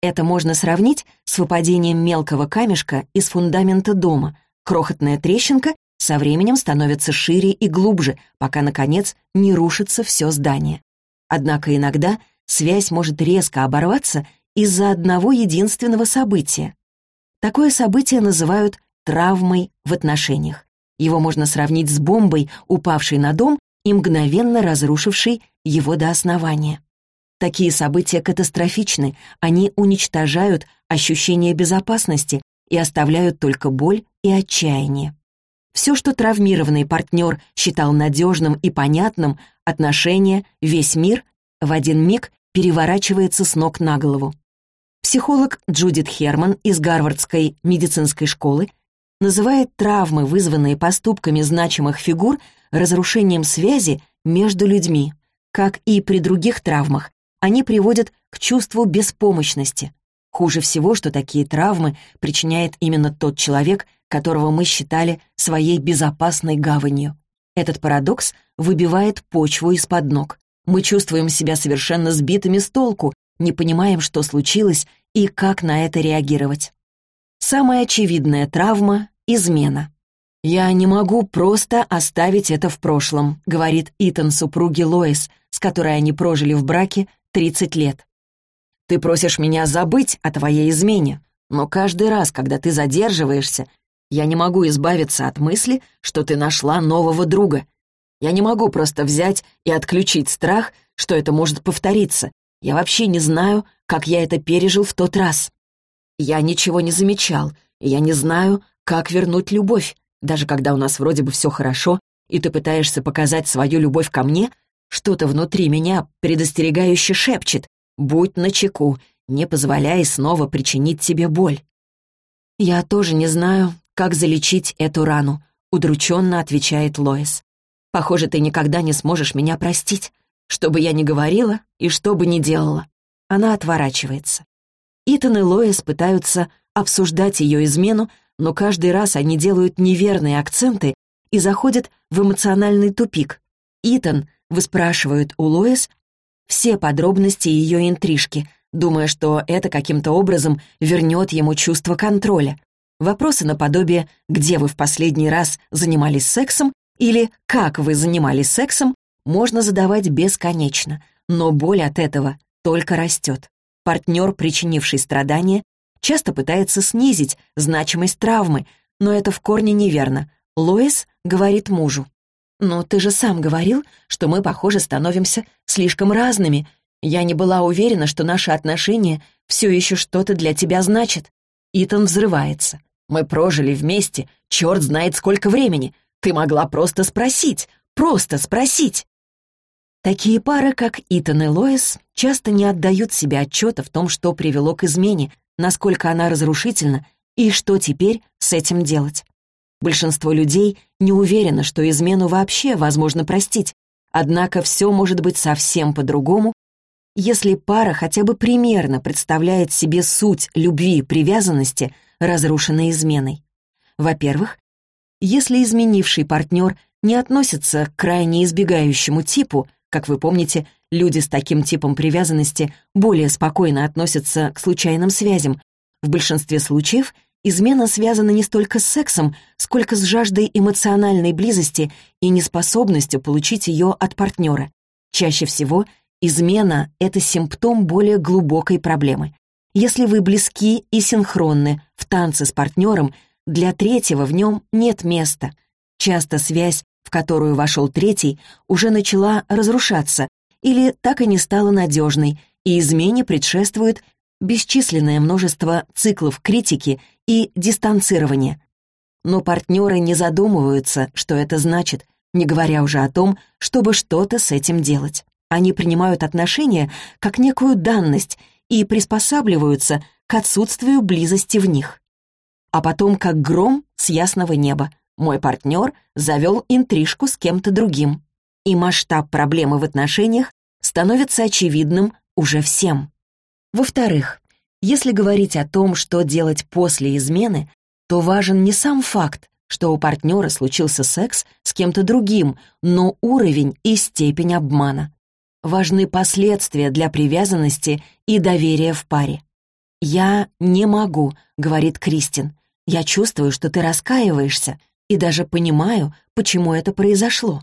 Это можно сравнить с выпадением мелкого камешка из фундамента дома. Крохотная трещинка со временем становится шире и глубже, пока, наконец, не рушится все здание. Однако иногда связь может резко оборваться из-за одного единственного события. Такое событие называют травмой в отношениях. Его можно сравнить с бомбой, упавшей на дом и мгновенно разрушившей его до основания. Такие события катастрофичны, они уничтожают ощущение безопасности и оставляют только боль и отчаяние. Все, что травмированный партнер считал надежным и понятным, отношения, весь мир, в один миг переворачивается с ног на голову. Психолог Джудит Херман из Гарвардской медицинской школы называет травмы, вызванные поступками значимых фигур, разрушением связи между людьми. Как и при других травмах, они приводят к чувству беспомощности. Хуже всего, что такие травмы причиняет именно тот человек, которого мы считали своей безопасной гаванью. Этот парадокс выбивает почву из-под ног. Мы чувствуем себя совершенно сбитыми с толку, не понимаем, что случилось и как на это реагировать. Самая очевидная травма Измена. «Я не могу просто оставить это в прошлом», — говорит Итан супруге Лоис, с которой они прожили в браке 30 лет. «Ты просишь меня забыть о твоей измене, но каждый раз, когда ты задерживаешься, я не могу избавиться от мысли, что ты нашла нового друга. Я не могу просто взять и отключить страх, что это может повториться. Я вообще не знаю, как я это пережил в тот раз. Я ничего не замечал, я не знаю, как вернуть любовь? Даже когда у нас вроде бы все хорошо, и ты пытаешься показать свою любовь ко мне, что-то внутри меня предостерегающе шепчет. Будь начеку, не позволяй снова причинить тебе боль. «Я тоже не знаю, как залечить эту рану», — удрученно отвечает Лоис. «Похоже, ты никогда не сможешь меня простить, что бы я ни говорила и что бы ни делала». Она отворачивается. Итан и Лоис пытаются обсуждать ее измену, но каждый раз они делают неверные акценты и заходят в эмоциональный тупик. Итан выспрашивает у Лоис все подробности ее интрижки, думая, что это каким-то образом вернет ему чувство контроля. Вопросы наподобие «Где вы в последний раз занимались сексом?» или «Как вы занимались сексом?» Можно задавать бесконечно, но боль от этого только растет. Партнер, причинивший страдания, часто пытается снизить значимость травмы, но это в корне неверно. Лоис говорит мужу. «Но ты же сам говорил, что мы, похоже, становимся слишком разными. Я не была уверена, что наши отношения все еще что-то для тебя значат». Итан взрывается. «Мы прожили вместе, черт знает сколько времени. Ты могла просто спросить, просто спросить». Такие пары, как Итан и Лоис, часто не отдают себе отчета в том, что привело к измене, насколько она разрушительна и что теперь с этим делать. Большинство людей не уверено, что измену вообще возможно простить, однако все может быть совсем по-другому, если пара хотя бы примерно представляет себе суть любви и привязанности, разрушенной изменой. Во-первых, если изменивший партнер не относится к крайне избегающему типу, как вы помните, люди с таким типом привязанности более спокойно относятся к случайным связям. В большинстве случаев измена связана не столько с сексом, сколько с жаждой эмоциональной близости и неспособностью получить ее от партнера. Чаще всего измена — это симптом более глубокой проблемы. Если вы близки и синхронны в танце с партнером, для третьего в нем нет места. Часто связь в которую вошел третий, уже начала разрушаться или так и не стала надежной, и измене предшествует бесчисленное множество циклов критики и дистанцирования. Но партнеры не задумываются, что это значит, не говоря уже о том, чтобы что-то с этим делать. Они принимают отношения как некую данность и приспосабливаются к отсутствию близости в них. А потом как гром с ясного неба — мой партнер завел интрижку с кем-то другим. И масштаб проблемы в отношениях становится очевидным уже всем. Во-вторых, если говорить о том, что делать после измены, то важен не сам факт, что у партнера случился секс с кем-то другим, но уровень и степень обмана. Важны последствия для привязанности и доверия в паре. «Я не могу», — говорит Кристин. «Я чувствую, что ты раскаиваешься, и даже понимаю, почему это произошло.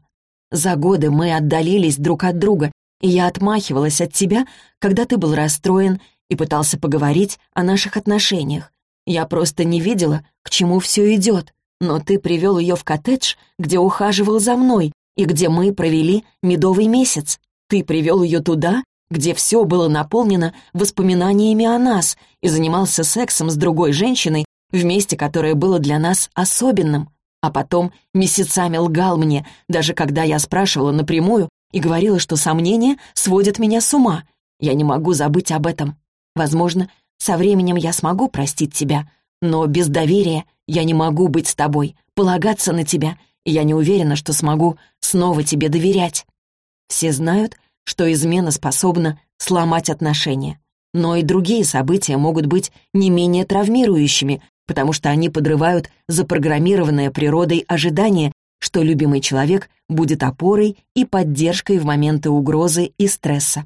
За годы мы отдалились друг от друга, и я отмахивалась от тебя, когда ты был расстроен и пытался поговорить о наших отношениях. Я просто не видела, к чему все идет, но ты привел ее в коттедж, где ухаживал за мной и где мы провели медовый месяц. Ты привел ее туда, где все было наполнено воспоминаниями о нас и занимался сексом с другой женщиной в месте, которое было для нас особенным. А потом месяцами лгал мне, даже когда я спрашивала напрямую и говорила, что сомнения сводят меня с ума. Я не могу забыть об этом. Возможно, со временем я смогу простить тебя, но без доверия я не могу быть с тобой, полагаться на тебя, и я не уверена, что смогу снова тебе доверять. Все знают, что измена способна сломать отношения. Но и другие события могут быть не менее травмирующими, потому что они подрывают запрограммированное природой ожидание, что любимый человек будет опорой и поддержкой в моменты угрозы и стресса.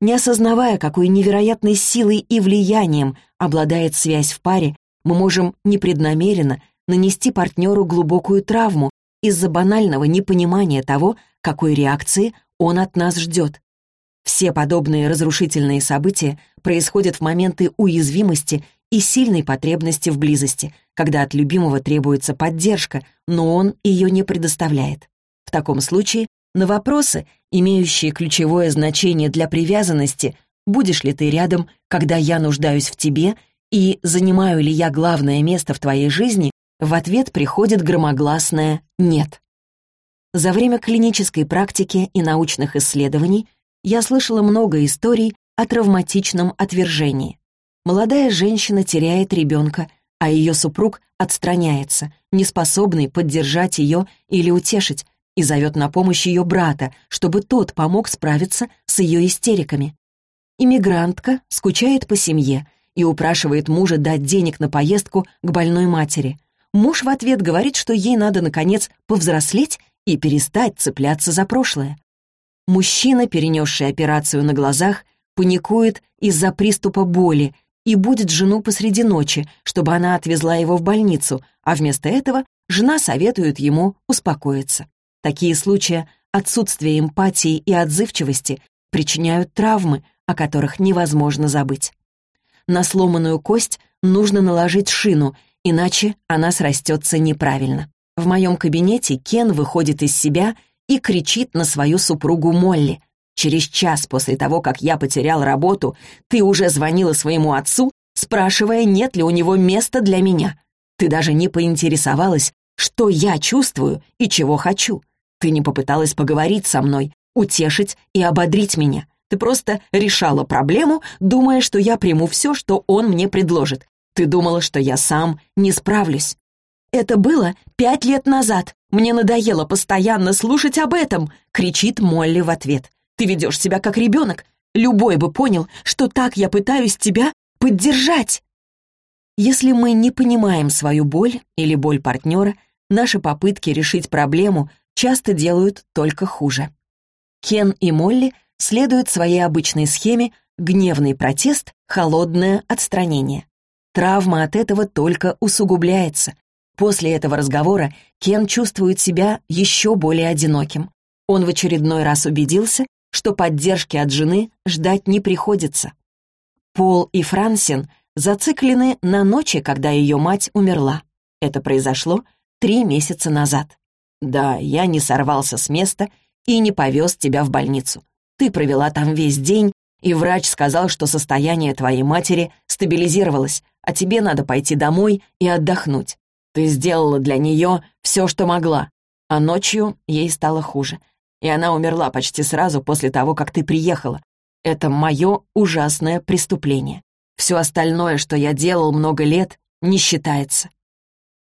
Не осознавая, какой невероятной силой и влиянием обладает связь в паре, мы можем непреднамеренно нанести партнеру глубокую травму из-за банального непонимания того, какой реакции он от нас ждет. Все подобные разрушительные события происходят в моменты уязвимости и сильной потребности в близости, когда от любимого требуется поддержка, но он ее не предоставляет. В таком случае на вопросы, имеющие ключевое значение для привязанности, будешь ли ты рядом, когда я нуждаюсь в тебе, и занимаю ли я главное место в твоей жизни, в ответ приходит громогласное «нет». За время клинической практики и научных исследований я слышала много историй о травматичном отвержении. Молодая женщина теряет ребенка, а ее супруг отстраняется, неспособный поддержать ее или утешить, и зовет на помощь ее брата, чтобы тот помог справиться с ее истериками. Иммигрантка скучает по семье и упрашивает мужа дать денег на поездку к больной матери. Муж в ответ говорит, что ей надо, наконец, повзрослеть и перестать цепляться за прошлое. Мужчина, перенесший операцию на глазах, паникует из-за приступа боли и будет жену посреди ночи, чтобы она отвезла его в больницу, а вместо этого жена советует ему успокоиться. Такие случаи отсутствия эмпатии и отзывчивости причиняют травмы, о которых невозможно забыть. На сломанную кость нужно наложить шину, иначе она срастется неправильно. В моем кабинете Кен выходит из себя и кричит на свою супругу Молли. Через час после того, как я потерял работу, ты уже звонила своему отцу, спрашивая, нет ли у него места для меня. Ты даже не поинтересовалась, что я чувствую и чего хочу. Ты не попыталась поговорить со мной, утешить и ободрить меня. Ты просто решала проблему, думая, что я приму все, что он мне предложит. Ты думала, что я сам не справлюсь. Это было пять лет назад. Мне надоело постоянно слушать об этом, кричит Молли в ответ. Ты ведешь себя как ребенок. Любой бы понял, что так я пытаюсь тебя поддержать. Если мы не понимаем свою боль или боль партнера, наши попытки решить проблему часто делают только хуже. Кен и Молли следуют своей обычной схеме гневный протест, холодное отстранение. Травма от этого только усугубляется. После этого разговора Кен чувствует себя еще более одиноким. Он в очередной раз убедился, что поддержки от жены ждать не приходится. Пол и Франсин зациклены на ночи, когда ее мать умерла. Это произошло три месяца назад. Да, я не сорвался с места и не повез тебя в больницу. Ты провела там весь день, и врач сказал, что состояние твоей матери стабилизировалось, а тебе надо пойти домой и отдохнуть. Ты сделала для нее все, что могла, а ночью ей стало хуже и она умерла почти сразу после того, как ты приехала. Это мое ужасное преступление. Все остальное, что я делал много лет, не считается.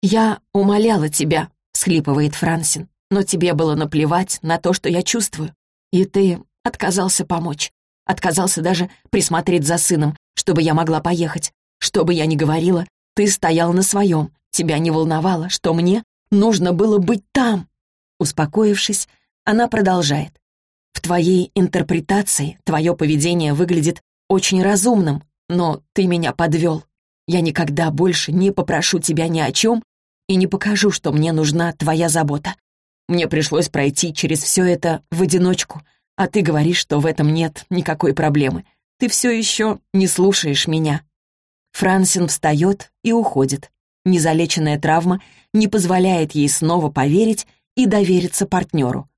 «Я умоляла тебя», — схлипывает Франсин, «но тебе было наплевать на то, что я чувствую. И ты отказался помочь. Отказался даже присмотреть за сыном, чтобы я могла поехать. Что бы я ни говорила, ты стоял на своем. Тебя не волновало, что мне нужно было быть там». Успокоившись, она продолжает. «В твоей интерпретации твое поведение выглядит очень разумным, но ты меня подвел. Я никогда больше не попрошу тебя ни о чем и не покажу, что мне нужна твоя забота. Мне пришлось пройти через все это в одиночку, А ты говоришь, что в этом нет никакой проблемы. Ты все еще не слушаешь меня. Франсин встает и уходит. Незалеченная травма не позволяет ей снова поверить и довериться партнеру.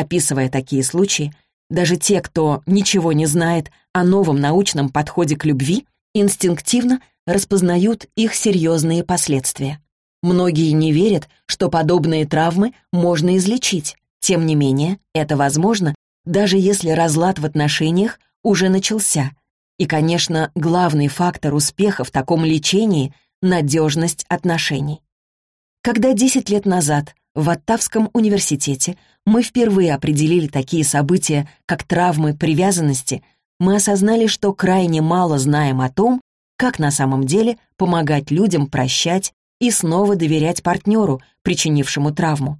Описывая такие случаи, даже те, кто ничего не знает о новом научном подходе к любви, инстинктивно распознают их серьезные последствия. Многие не верят, что подобные травмы можно излечить. Тем не менее, это возможно, даже если разлад в отношениях уже начался. И, конечно, главный фактор успеха в таком лечении — надежность отношений. Когда 10 лет назад в Оттавском университете мы впервые определили такие события, как травмы привязанности, мы осознали, что крайне мало знаем о том, как на самом деле помогать людям прощать и снова доверять партнеру, причинившему травму.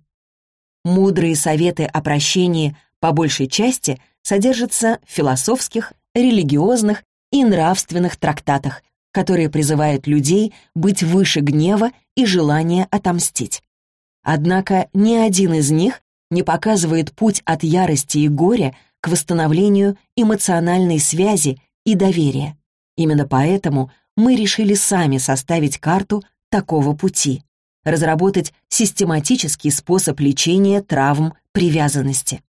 Мудрые советы о прощении по большей части содержатся в философских, религиозных и нравственных трактатах, которые призывают людей быть выше гнева и желания отомстить. Однако ни один из них не показывает путь от ярости и горя к восстановлению эмоциональной связи и доверия. Именно поэтому мы решили сами составить карту такого пути, разработать систематический способ лечения травм привязанности.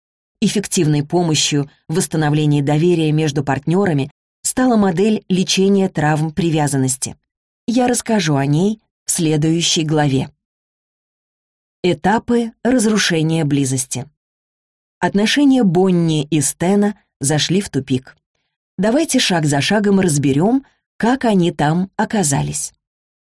Эффективной помощью в восстановлении доверия между партнерами стала модель лечения травм привязанности. Я расскажу о ней в следующей главе. Этапы разрушения близости. Отношения Бонни и Стена зашли в тупик. Давайте шаг за шагом разберем, как они там оказались.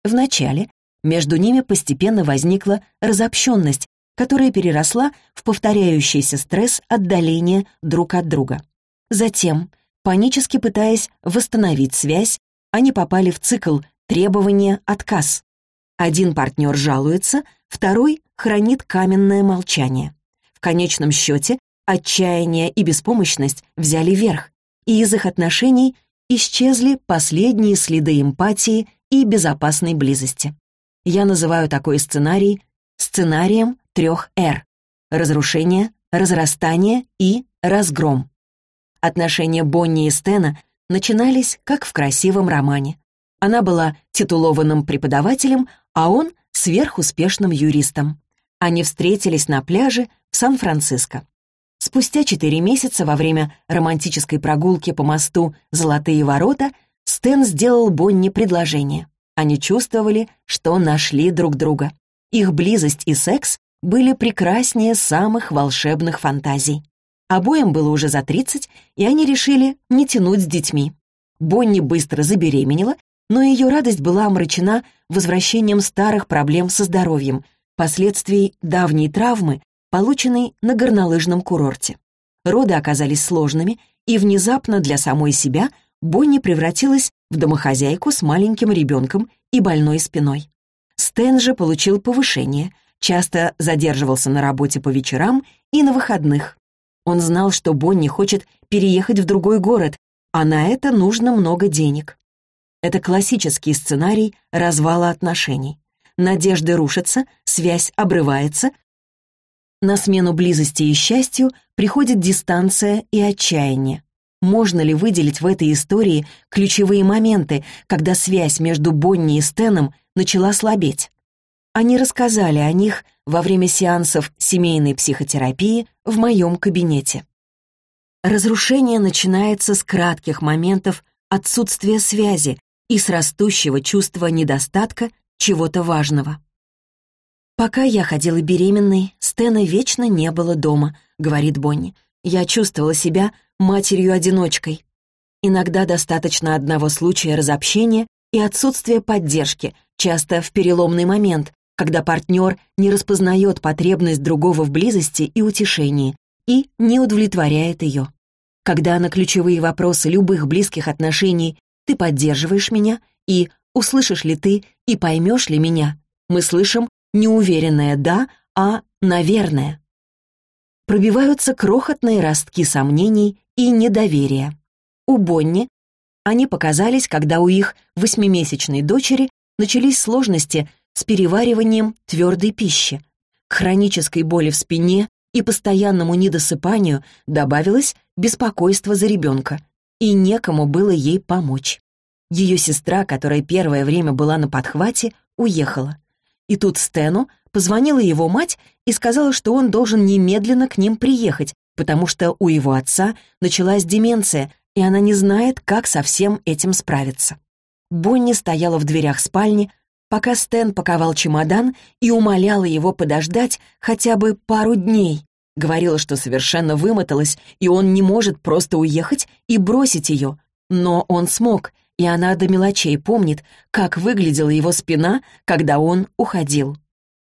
Вначале между ними постепенно возникла разобщенность, которая переросла в повторяющийся стресс отдаления друг от друга. Затем, панически пытаясь восстановить связь, они попали в цикл требования-отказ. Один партнер жалуется, второй хранит каменное молчание. В конечном счете, отчаяние и беспомощность взяли верх, и из их отношений исчезли последние следы эмпатии и безопасной близости. Я называю такой сценарий сценарием трех «Р» — разрушение, разрастание и разгром. Отношения Бонни и Стена начинались как в красивом романе. Она была титулованным преподавателем, а он — сверхуспешным юристом. Они встретились на пляже в Сан-Франциско. Спустя четыре месяца во время романтической прогулки по мосту «Золотые ворота» Стэн сделал Бонни предложение. Они чувствовали, что нашли друг друга. Их близость и секс были прекраснее самых волшебных фантазий. Обоим было уже за 30, и они решили не тянуть с детьми. Бонни быстро забеременела, но ее радость была омрачена возвращением старых проблем со здоровьем, последствий давней травмы, полученной на горнолыжном курорте. Роды оказались сложными, и внезапно для самой себя Бонни превратилась в домохозяйку с маленьким ребенком и больной спиной. Стэн же получил повышение, часто задерживался на работе по вечерам и на выходных. Он знал, что Бонни хочет переехать в другой город, а на это нужно много денег. Это классический сценарий развала отношений. Надежды рушатся, связь обрывается. На смену близости и счастью приходит дистанция и отчаяние. Можно ли выделить в этой истории ключевые моменты, когда связь между Бонни и Стеном начала слабеть? Они рассказали о них во время сеансов семейной психотерапии в моем кабинете. Разрушение начинается с кратких моментов отсутствия связи и с растущего чувства недостатка чего-то важного. «Пока я ходила беременной, Стэна вечно не было дома», — говорит Бонни. «Я чувствовала себя матерью-одиночкой. Иногда достаточно одного случая разобщения и отсутствия поддержки, часто в переломный момент, когда партнер не распознает потребность другого в близости и утешении и не удовлетворяет ее. Когда на ключевые вопросы любых близких отношений «ты поддерживаешь меня» и услышишь ли ты и поймешь ли меня, мы слышим неуверенное «да», а «наверное». Пробиваются крохотные ростки сомнений и недоверия. У Бонни они показались, когда у их восьмимесячной дочери начались сложности с перевариванием твердой пищи. К хронической боли в спине и постоянному недосыпанию добавилась беспокойство за ребенка, и некому было ей помочь. Ее сестра, которая первое время была на подхвате, уехала. И тут Стэну позвонила его мать и сказала, что он должен немедленно к ним приехать, потому что у его отца началась деменция, и она не знает, как со всем этим справиться. Бонни стояла в дверях спальни, пока Стэн паковал чемодан и умоляла его подождать хотя бы пару дней. Говорила, что совершенно вымоталась, и он не может просто уехать и бросить ее. Но он смог, и она до мелочей помнит, как выглядела его спина, когда он уходил.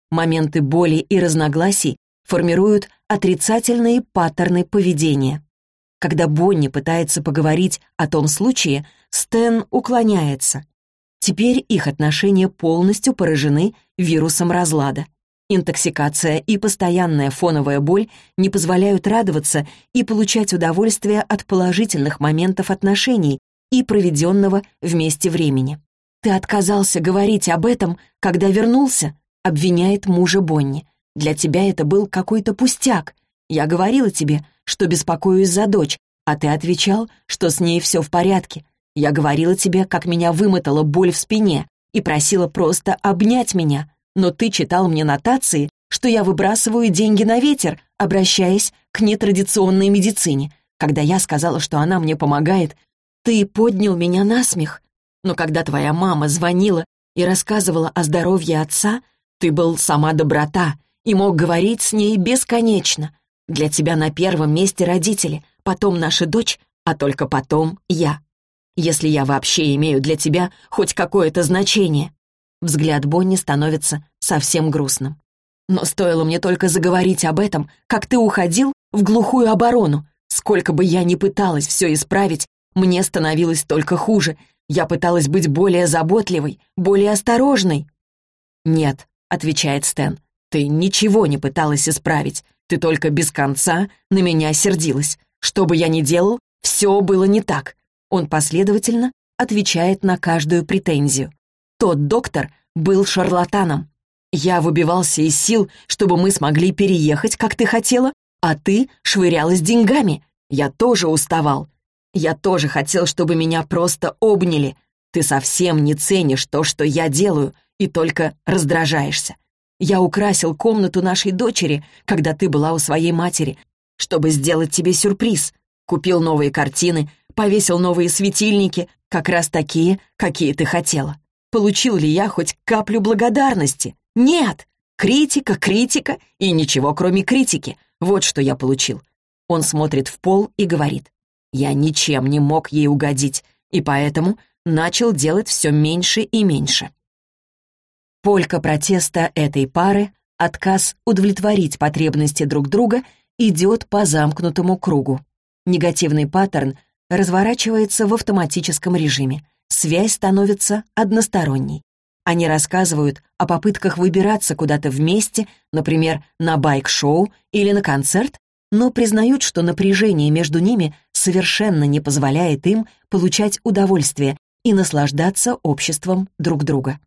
Моменты боли и разногласий формируют отрицательные паттерны поведения. Когда Бонни пытается поговорить о том случае, Стэн уклоняется. Теперь их отношения полностью поражены вирусом разлада. Интоксикация и постоянная фоновая боль не позволяют радоваться и получать удовольствие от положительных моментов отношений и проведенного вместе времени. «Ты отказался говорить об этом, когда вернулся», — обвиняет мужа Бонни. «Для тебя это был какой-то пустяк. Я говорила тебе, что беспокоюсь за дочь, а ты отвечал, что с ней все в порядке. Я говорила тебе, как меня вымотала боль в спине, и просила просто обнять меня, но ты читал мне нотации, что я выбрасываю деньги на ветер, обращаясь к нетрадиционной медицине. Когда я сказала, что она мне помогает, ты поднял меня на смех. Но когда твоя мама звонила и рассказывала о здоровье отца, ты был сама доброта и мог говорить с ней бесконечно. Для тебя на первом месте родители, потом наша дочь, а только потом я если я вообще имею для тебя хоть какое-то значение». Взгляд Бонни становится совсем грустным. «Но стоило мне только заговорить об этом, как ты уходил в глухую оборону. Сколько бы я ни пыталась все исправить, мне становилось только хуже. Я пыталась быть более заботливой, более осторожной». «Нет», — отвечает Стэн, — «ты ничего не пыталась исправить. Ты только без конца на меня сердилась. Что бы я ни делал, все было не так. Он последовательно отвечает на каждую претензию. Тот доктор был шарлатаном. Я выбивался из сил, чтобы мы смогли переехать, как ты хотела, а ты швырялась деньгами. Я тоже уставал. Я тоже хотел, чтобы меня просто обняли. Ты совсем не ценишь то, что я делаю, и только раздражаешься. Я украсил комнату нашей дочери, когда ты была у своей матери, чтобы сделать тебе сюрприз. Купил новые картины, повесил новые светильники, как раз такие, какие ты хотела. Получил ли я хоть каплю благодарности? Нет! Критика, критика и ничего, кроме критики. Вот что я получил. Он смотрит в пол и говорит. Я ничем не мог ей угодить, и поэтому начал делать все меньше и меньше. Полька протеста этой пары, отказ удовлетворить потребности друг друга, идет по замкнутому кругу. Негативный паттерн разворачивается в автоматическом режиме. Связь становится односторонней. Они рассказывают о попытках выбираться куда-то вместе, например, на байк-шоу или на концерт, но признают, что напряжение между ними совершенно не позволяет им получать удовольствие и наслаждаться обществом друг друга.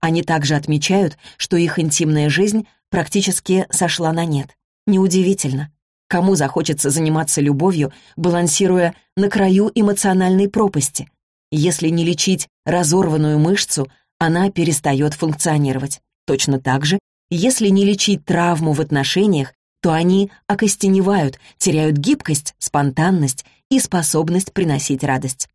Они также отмечают, что их интимная жизнь практически сошла на нет. Неудивительно. Кому захочется заниматься любовью, балансируя на краю эмоциональной пропасти? Если не лечить разорванную мышцу, она перестает функционировать. Точно так же, если не лечить травму в отношениях, то они окостеневают, теряют гибкость, спонтанность и способность приносить радость.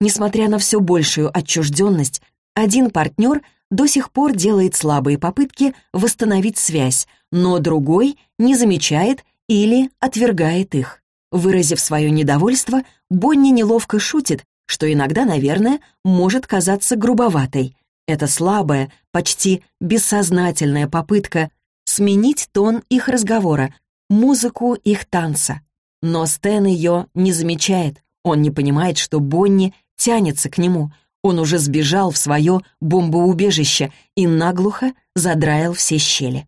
Несмотря на все большую отчужденность, один партнер до сих пор делает слабые попытки восстановить связь, но другой не замечает или отвергает их. Выразив свое недовольство, Бонни неловко шутит, что иногда, наверное, может казаться грубоватой. Это слабая, почти бессознательная попытка сменить тон их разговора, музыку их танца. Но Стэн ее не замечает. Он не понимает, что Бонни тянется к нему. Он уже сбежал в свое бомбоубежище и наглухо задраил все щели.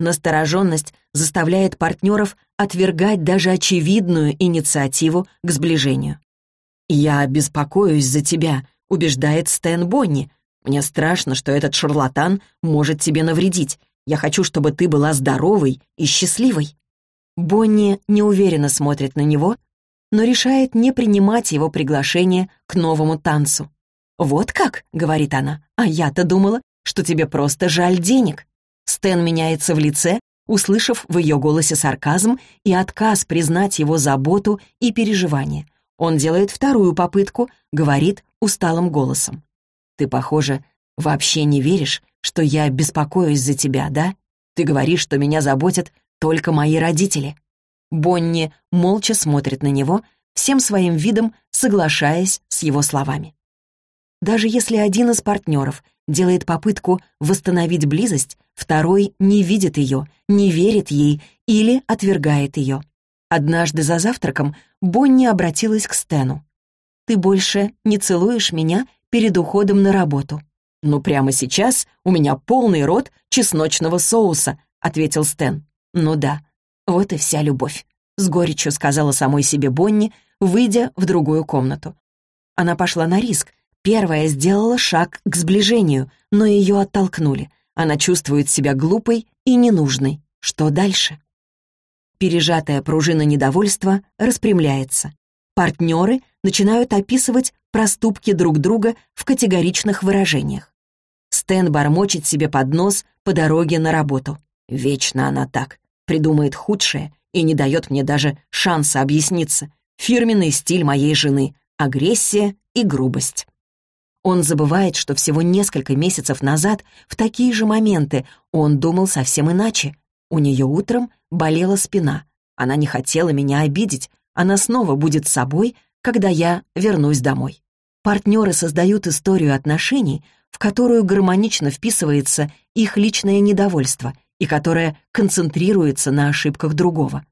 Настороженность заставляет партнеров отвергать даже очевидную инициативу к сближению. «Я беспокоюсь за тебя», — убеждает Стэн Бонни. «Мне страшно, что этот шарлатан может тебе навредить. Я хочу, чтобы ты была здоровой и счастливой». Бонни неуверенно смотрит на него, но решает не принимать его приглашение к новому танцу. «Вот как?» — говорит она. «А я-то думала, что тебе просто жаль денег». Стэн меняется в лице, услышав в ее голосе сарказм и отказ признать его заботу и переживания. Он делает вторую попытку, говорит усталым голосом. «Ты, похоже, вообще не веришь, что я беспокоюсь за тебя, да? Ты говоришь, что меня заботят только мои родители». Бонни молча смотрит на него, всем своим видом соглашаясь с его словами. Даже если один из партнеров делает попытку восстановить близость, второй не видит ее, не верит ей или отвергает ее. Однажды за завтраком Бонни обратилась к Стэну. «Ты больше не целуешь меня перед уходом на работу». «Ну, прямо сейчас у меня полный рот чесночного соуса», — ответил Стэн. «Ну да, вот и вся любовь», — с горечью сказала самой себе Бонни, выйдя в другую комнату. Она пошла на риск, Первая сделала шаг к сближению, но ее оттолкнули. Она чувствует себя глупой и ненужной. Что дальше? Пережатая пружина недовольства распрямляется. Партнеры начинают описывать проступки друг друга в категоричных выражениях. Стэн бормочет себе под нос по дороге на работу. Вечно она так. Придумает худшее и не дает мне даже шанса объясниться. Фирменный стиль моей жены — агрессия и грубость. Он забывает, что всего несколько месяцев назад, в такие же моменты, он думал совсем иначе. У нее утром болела спина. Она не хотела меня обидеть. Она снова будет собой, когда я вернусь домой. Партнеры создают историю отношений, в которую гармонично вписывается их личное недовольство и которая концентрируется на ошибках другого.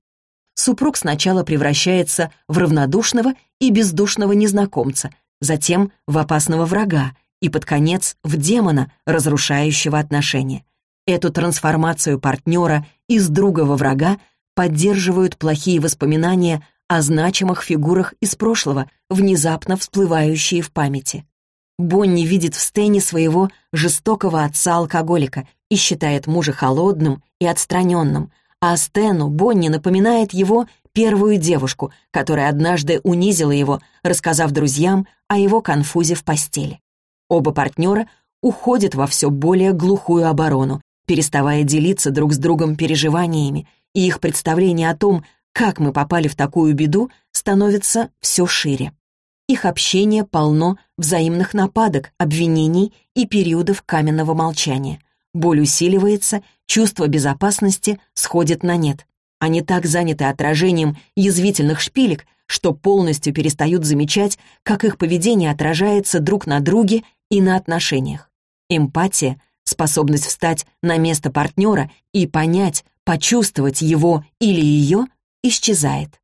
Супруг сначала превращается в равнодушного и бездушного незнакомца — затем в опасного врага и под конец в демона, разрушающего отношения. Эту трансформацию партнера из друга во врага поддерживают плохие воспоминания о значимых фигурах из прошлого, внезапно всплывающие в памяти. Бонни видит в Стэне своего жестокого отца-алкоголика и считает мужа холодным и отстраненным, а Стэну Бонни напоминает его первую девушку, которая однажды унизила его, рассказав друзьям о его конфузе в постели. Оба партнера уходят во все более глухую оборону, переставая делиться друг с другом переживаниями, и их представление о том, как мы попали в такую беду, становится все шире. Их общение полно взаимных нападок, обвинений и периодов каменного молчания. Боль усиливается, чувство безопасности сходит на нет. Они так заняты отражением язвительных шпилек, что полностью перестают замечать, как их поведение отражается друг на друге и на отношениях. Эмпатия, способность встать на место партнера и понять, почувствовать его или ее, исчезает.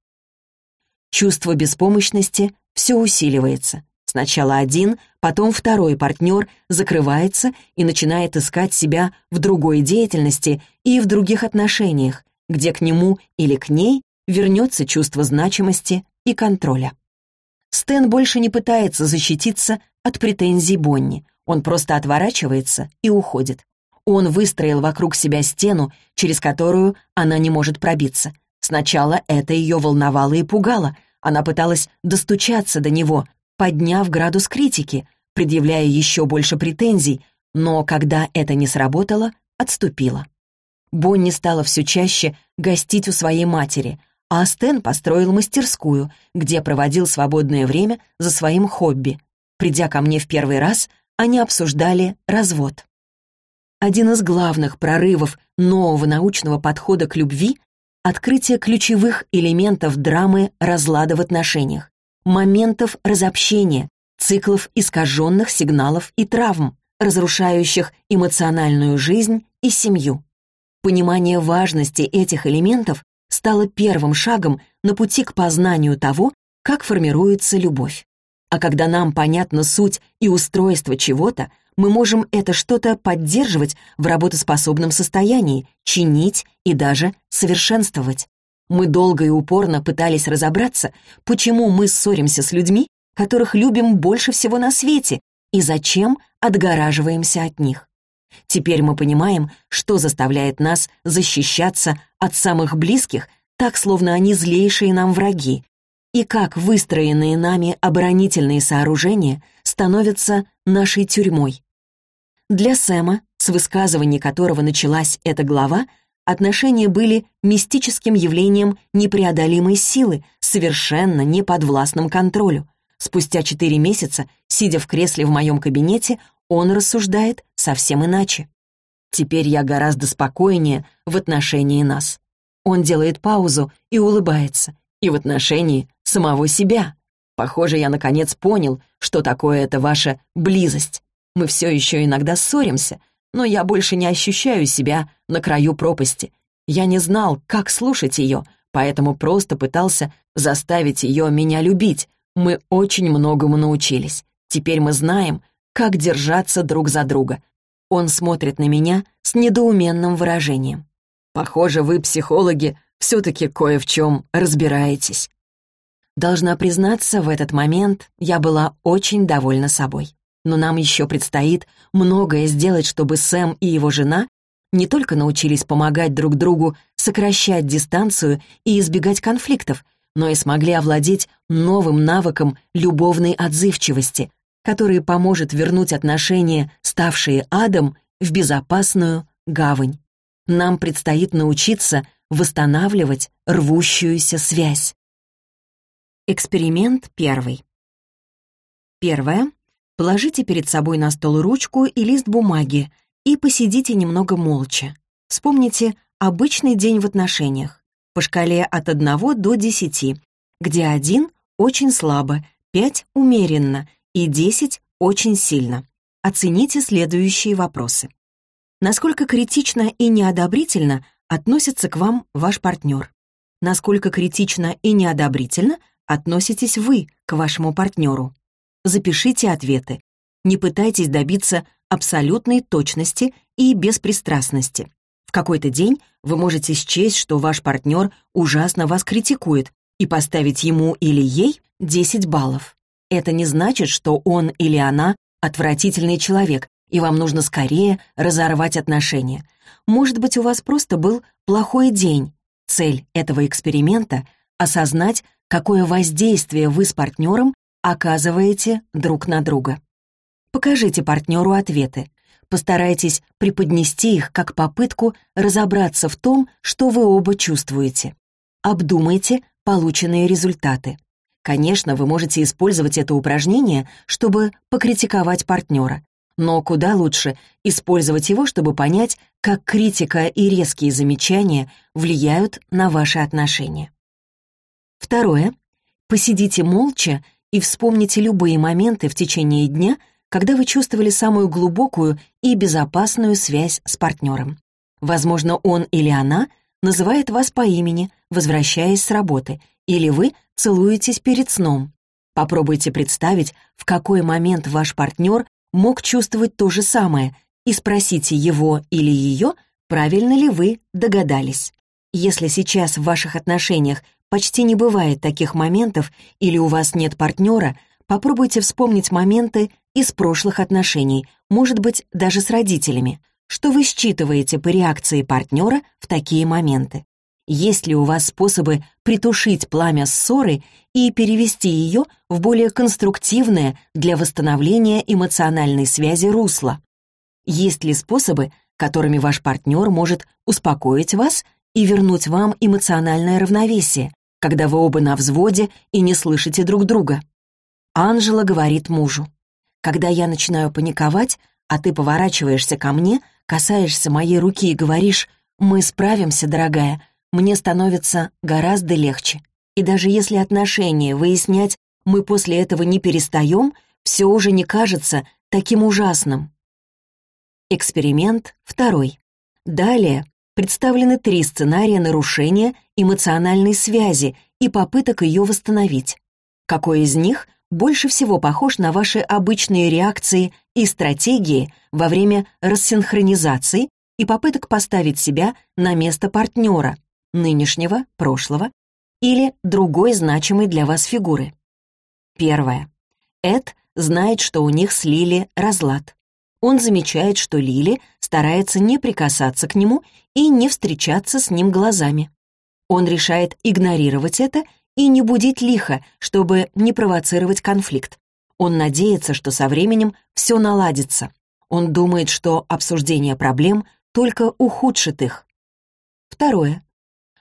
Чувство беспомощности все усиливается. Сначала один, потом второй партнер закрывается и начинает искать себя в другой деятельности и в других отношениях, где к нему или к ней вернется чувство значимости и контроля. Стэн больше не пытается защититься от претензий Бонни, он просто отворачивается и уходит. Он выстроил вокруг себя стену, через которую она не может пробиться. Сначала это ее волновало и пугало. Она пыталась достучаться до него, подняв градус критики, предъявляя еще больше претензий, но когда это не сработало, отступила. Бонни стала все чаще гостить у своей матери, а Стэн построил мастерскую, где проводил свободное время за своим хобби. Придя ко мне в первый раз, они обсуждали развод. Один из главных прорывов нового научного подхода к любви — открытие ключевых элементов драмы разлада в отношениях, моментов разобщения, циклов искаженных сигналов и травм, разрушающих эмоциональную жизнь и семью. Понимание важности этих элементов стало первым шагом на пути к познанию того, как формируется любовь. А когда нам понятна суть и устройство чего-то, мы можем это что-то поддерживать в работоспособном состоянии, чинить и даже совершенствовать. Мы долго и упорно пытались разобраться, почему мы ссоримся с людьми, которых любим больше всего на свете, и зачем отгораживаемся от них. Теперь мы понимаем, что заставляет нас защищаться от самых близких, так, словно они злейшие нам враги, и как выстроенные нами оборонительные сооружения становятся нашей тюрьмой. Для Сэма, с высказывания которого началась эта глава, отношения были мистическим явлением непреодолимой силы, совершенно не подвластным контролю. Спустя четыре месяца, сидя в кресле в моем кабинете, он рассуждает совсем иначе. Теперь я гораздо спокойнее в отношении нас. Он делает паузу и улыбается. И в отношении самого себя. Похоже, я наконец понял, что такое эта ваша близость. Мы все еще иногда ссоримся, но я больше не ощущаю себя на краю пропасти. Я не знал, как слушать ее, поэтому просто пытался заставить ее меня любить. Мы очень многому научились. Теперь мы знаем, как держаться друг за друга. Он смотрит на меня с недоуменным выражением. Похоже, вы, психологи, все-таки кое в чем разбираетесь. Должна признаться, в этот момент я была очень довольна собой. Но нам еще предстоит многое сделать, чтобы Сэм и его жена не только научились помогать друг другу сокращать дистанцию и избегать конфликтов, но и смогли овладеть новым навыком любовной отзывчивости, который поможет вернуть отношения, ставшие адом, в безопасную гавань. Нам предстоит научиться восстанавливать рвущуюся связь. Эксперимент первый. Первое. Положите перед собой на стол ручку и лист бумаги и посидите немного молча. Вспомните обычный день в отношениях по шкале от 1 до 10, где 1 очень слабо, 5 умеренно и 10 очень сильно. Оцените следующие вопросы. Насколько критично и неодобрительно относится к вам ваш партнер? Насколько критично и неодобрительно относитесь вы к вашему партнеру? Запишите ответы. Не пытайтесь добиться абсолютной точности и беспристрастности. В какой-то день вы можете счесть, что ваш партнер ужасно вас критикует и поставить ему или ей 10 баллов. Это не значит, что он или она отвратительный человек, и вам нужно скорее разорвать отношения. Может быть, у вас просто был плохой день. Цель этого эксперимента — осознать, какое воздействие вы с партнером оказываете друг на друга. Покажите партнеру ответы. Постарайтесь преподнести их как попытку разобраться в том, что вы оба чувствуете. Обдумайте полученные результаты. Конечно, вы можете использовать это упражнение, чтобы покритиковать партнера. Но куда лучше использовать его, чтобы понять, как критика и резкие замечания влияют на ваши отношения. Второе. Посидите молча и вспомните любые моменты в течение дня, когда вы чувствовали самую глубокую и безопасную связь с партнером. Возможно, он или она называет вас по имени, возвращаясь с работы, или вы целуетесь перед сном. Попробуйте представить, в какой момент ваш партнер мог чувствовать то же самое, и спросите его или ее, правильно ли вы догадались. Если сейчас в ваших отношениях почти не бывает таких моментов или у вас нет партнера, попробуйте вспомнить моменты из прошлых отношений, может быть, даже с родителями. Что вы считываете по реакции партнера в такие моменты? Есть ли у вас способы притушить пламя ссоры и перевести ее в более конструктивное для восстановления эмоциональной связи русло? Есть ли способы, которыми ваш партнер может успокоить вас и вернуть вам эмоциональное равновесие, когда вы оба на взводе и не слышите друг друга. Анжела говорит мужу. Когда я начинаю паниковать, а ты поворачиваешься ко мне, касаешься моей руки и говоришь «Мы справимся, дорогая», мне становится гораздо легче. И даже если отношения выяснять мы после этого не перестаем, все уже не кажется таким ужасным. Эксперимент второй. Далее представлены три сценария нарушения эмоциональной связи и попыток ее восстановить. Какой из них больше всего похож на ваши обычные реакции и стратегии во время рассинхронизации и попыток поставить себя на место партнера, нынешнего, прошлого или другой значимой для вас фигуры? Первое. Эд знает, что у них с Лили разлад. Он замечает, что Лили старается не прикасаться к нему и не встречаться с ним глазами. Он решает игнорировать это и не будить лихо, чтобы не провоцировать конфликт. Он надеется, что со временем все наладится. Он думает, что обсуждение проблем только ухудшит их. Второе.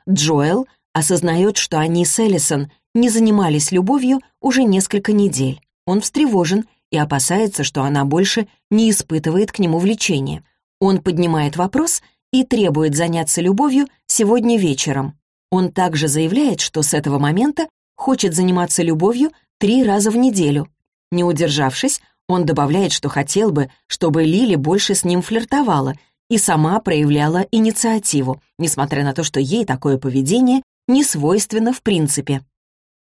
Джоэл осознает, что они с Эллисон не занимались любовью уже несколько недель. Он встревожен и опасается, что она больше не испытывает к нему влечения. Он поднимает вопрос и требует заняться любовью сегодня вечером. Он также заявляет, что с этого момента хочет заниматься любовью три раза в неделю. Не удержавшись, он добавляет, что хотел бы, чтобы Лили больше с ним флиртовала и сама проявляла инициативу, несмотря на то, что ей такое поведение не свойственно в принципе.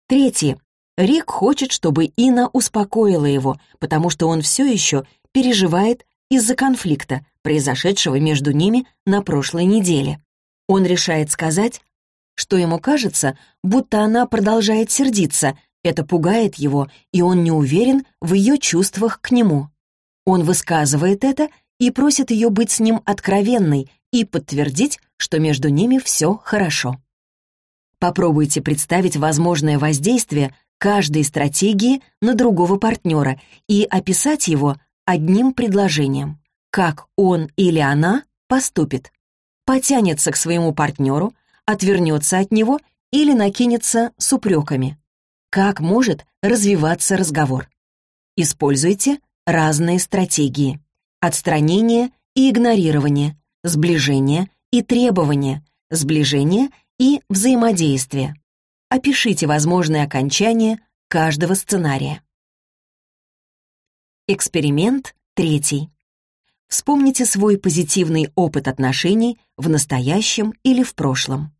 Третье. Рик хочет, чтобы Ина успокоила его, потому что он все еще переживает из-за конфликта, произошедшего между ними на прошлой неделе. Он решает сказать, что ему кажется, будто она продолжает сердиться, это пугает его, и он не уверен в ее чувствах к нему. Он высказывает это и просит ее быть с ним откровенной и подтвердить, что между ними все хорошо. Попробуйте представить возможное воздействие каждой стратегии на другого партнера и описать его одним предложением. Как он или она поступит. Потянется к своему партнеру, отвернется от него или накинется с упреками. Как может развиваться разговор? Используйте разные стратегии. Отстранение и игнорирование, сближение и требование, сближение и взаимодействие. Опишите возможные окончания каждого сценария. Эксперимент третий. Вспомните свой позитивный опыт отношений в настоящем или в прошлом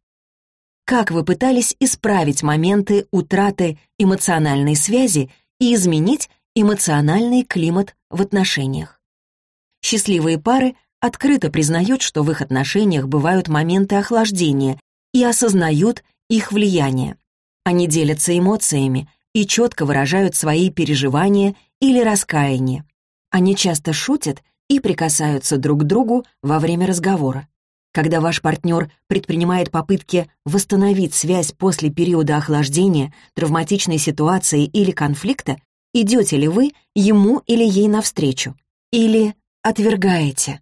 как вы пытались исправить моменты утраты эмоциональной связи и изменить эмоциональный климат в отношениях. Счастливые пары открыто признают, что в их отношениях бывают моменты охлаждения и осознают их влияние. Они делятся эмоциями и четко выражают свои переживания или раскаяние. Они часто шутят и прикасаются друг к другу во время разговора. Когда ваш партнер предпринимает попытки восстановить связь после периода охлаждения, травматичной ситуации или конфликта, идете ли вы ему или ей навстречу? Или отвергаете?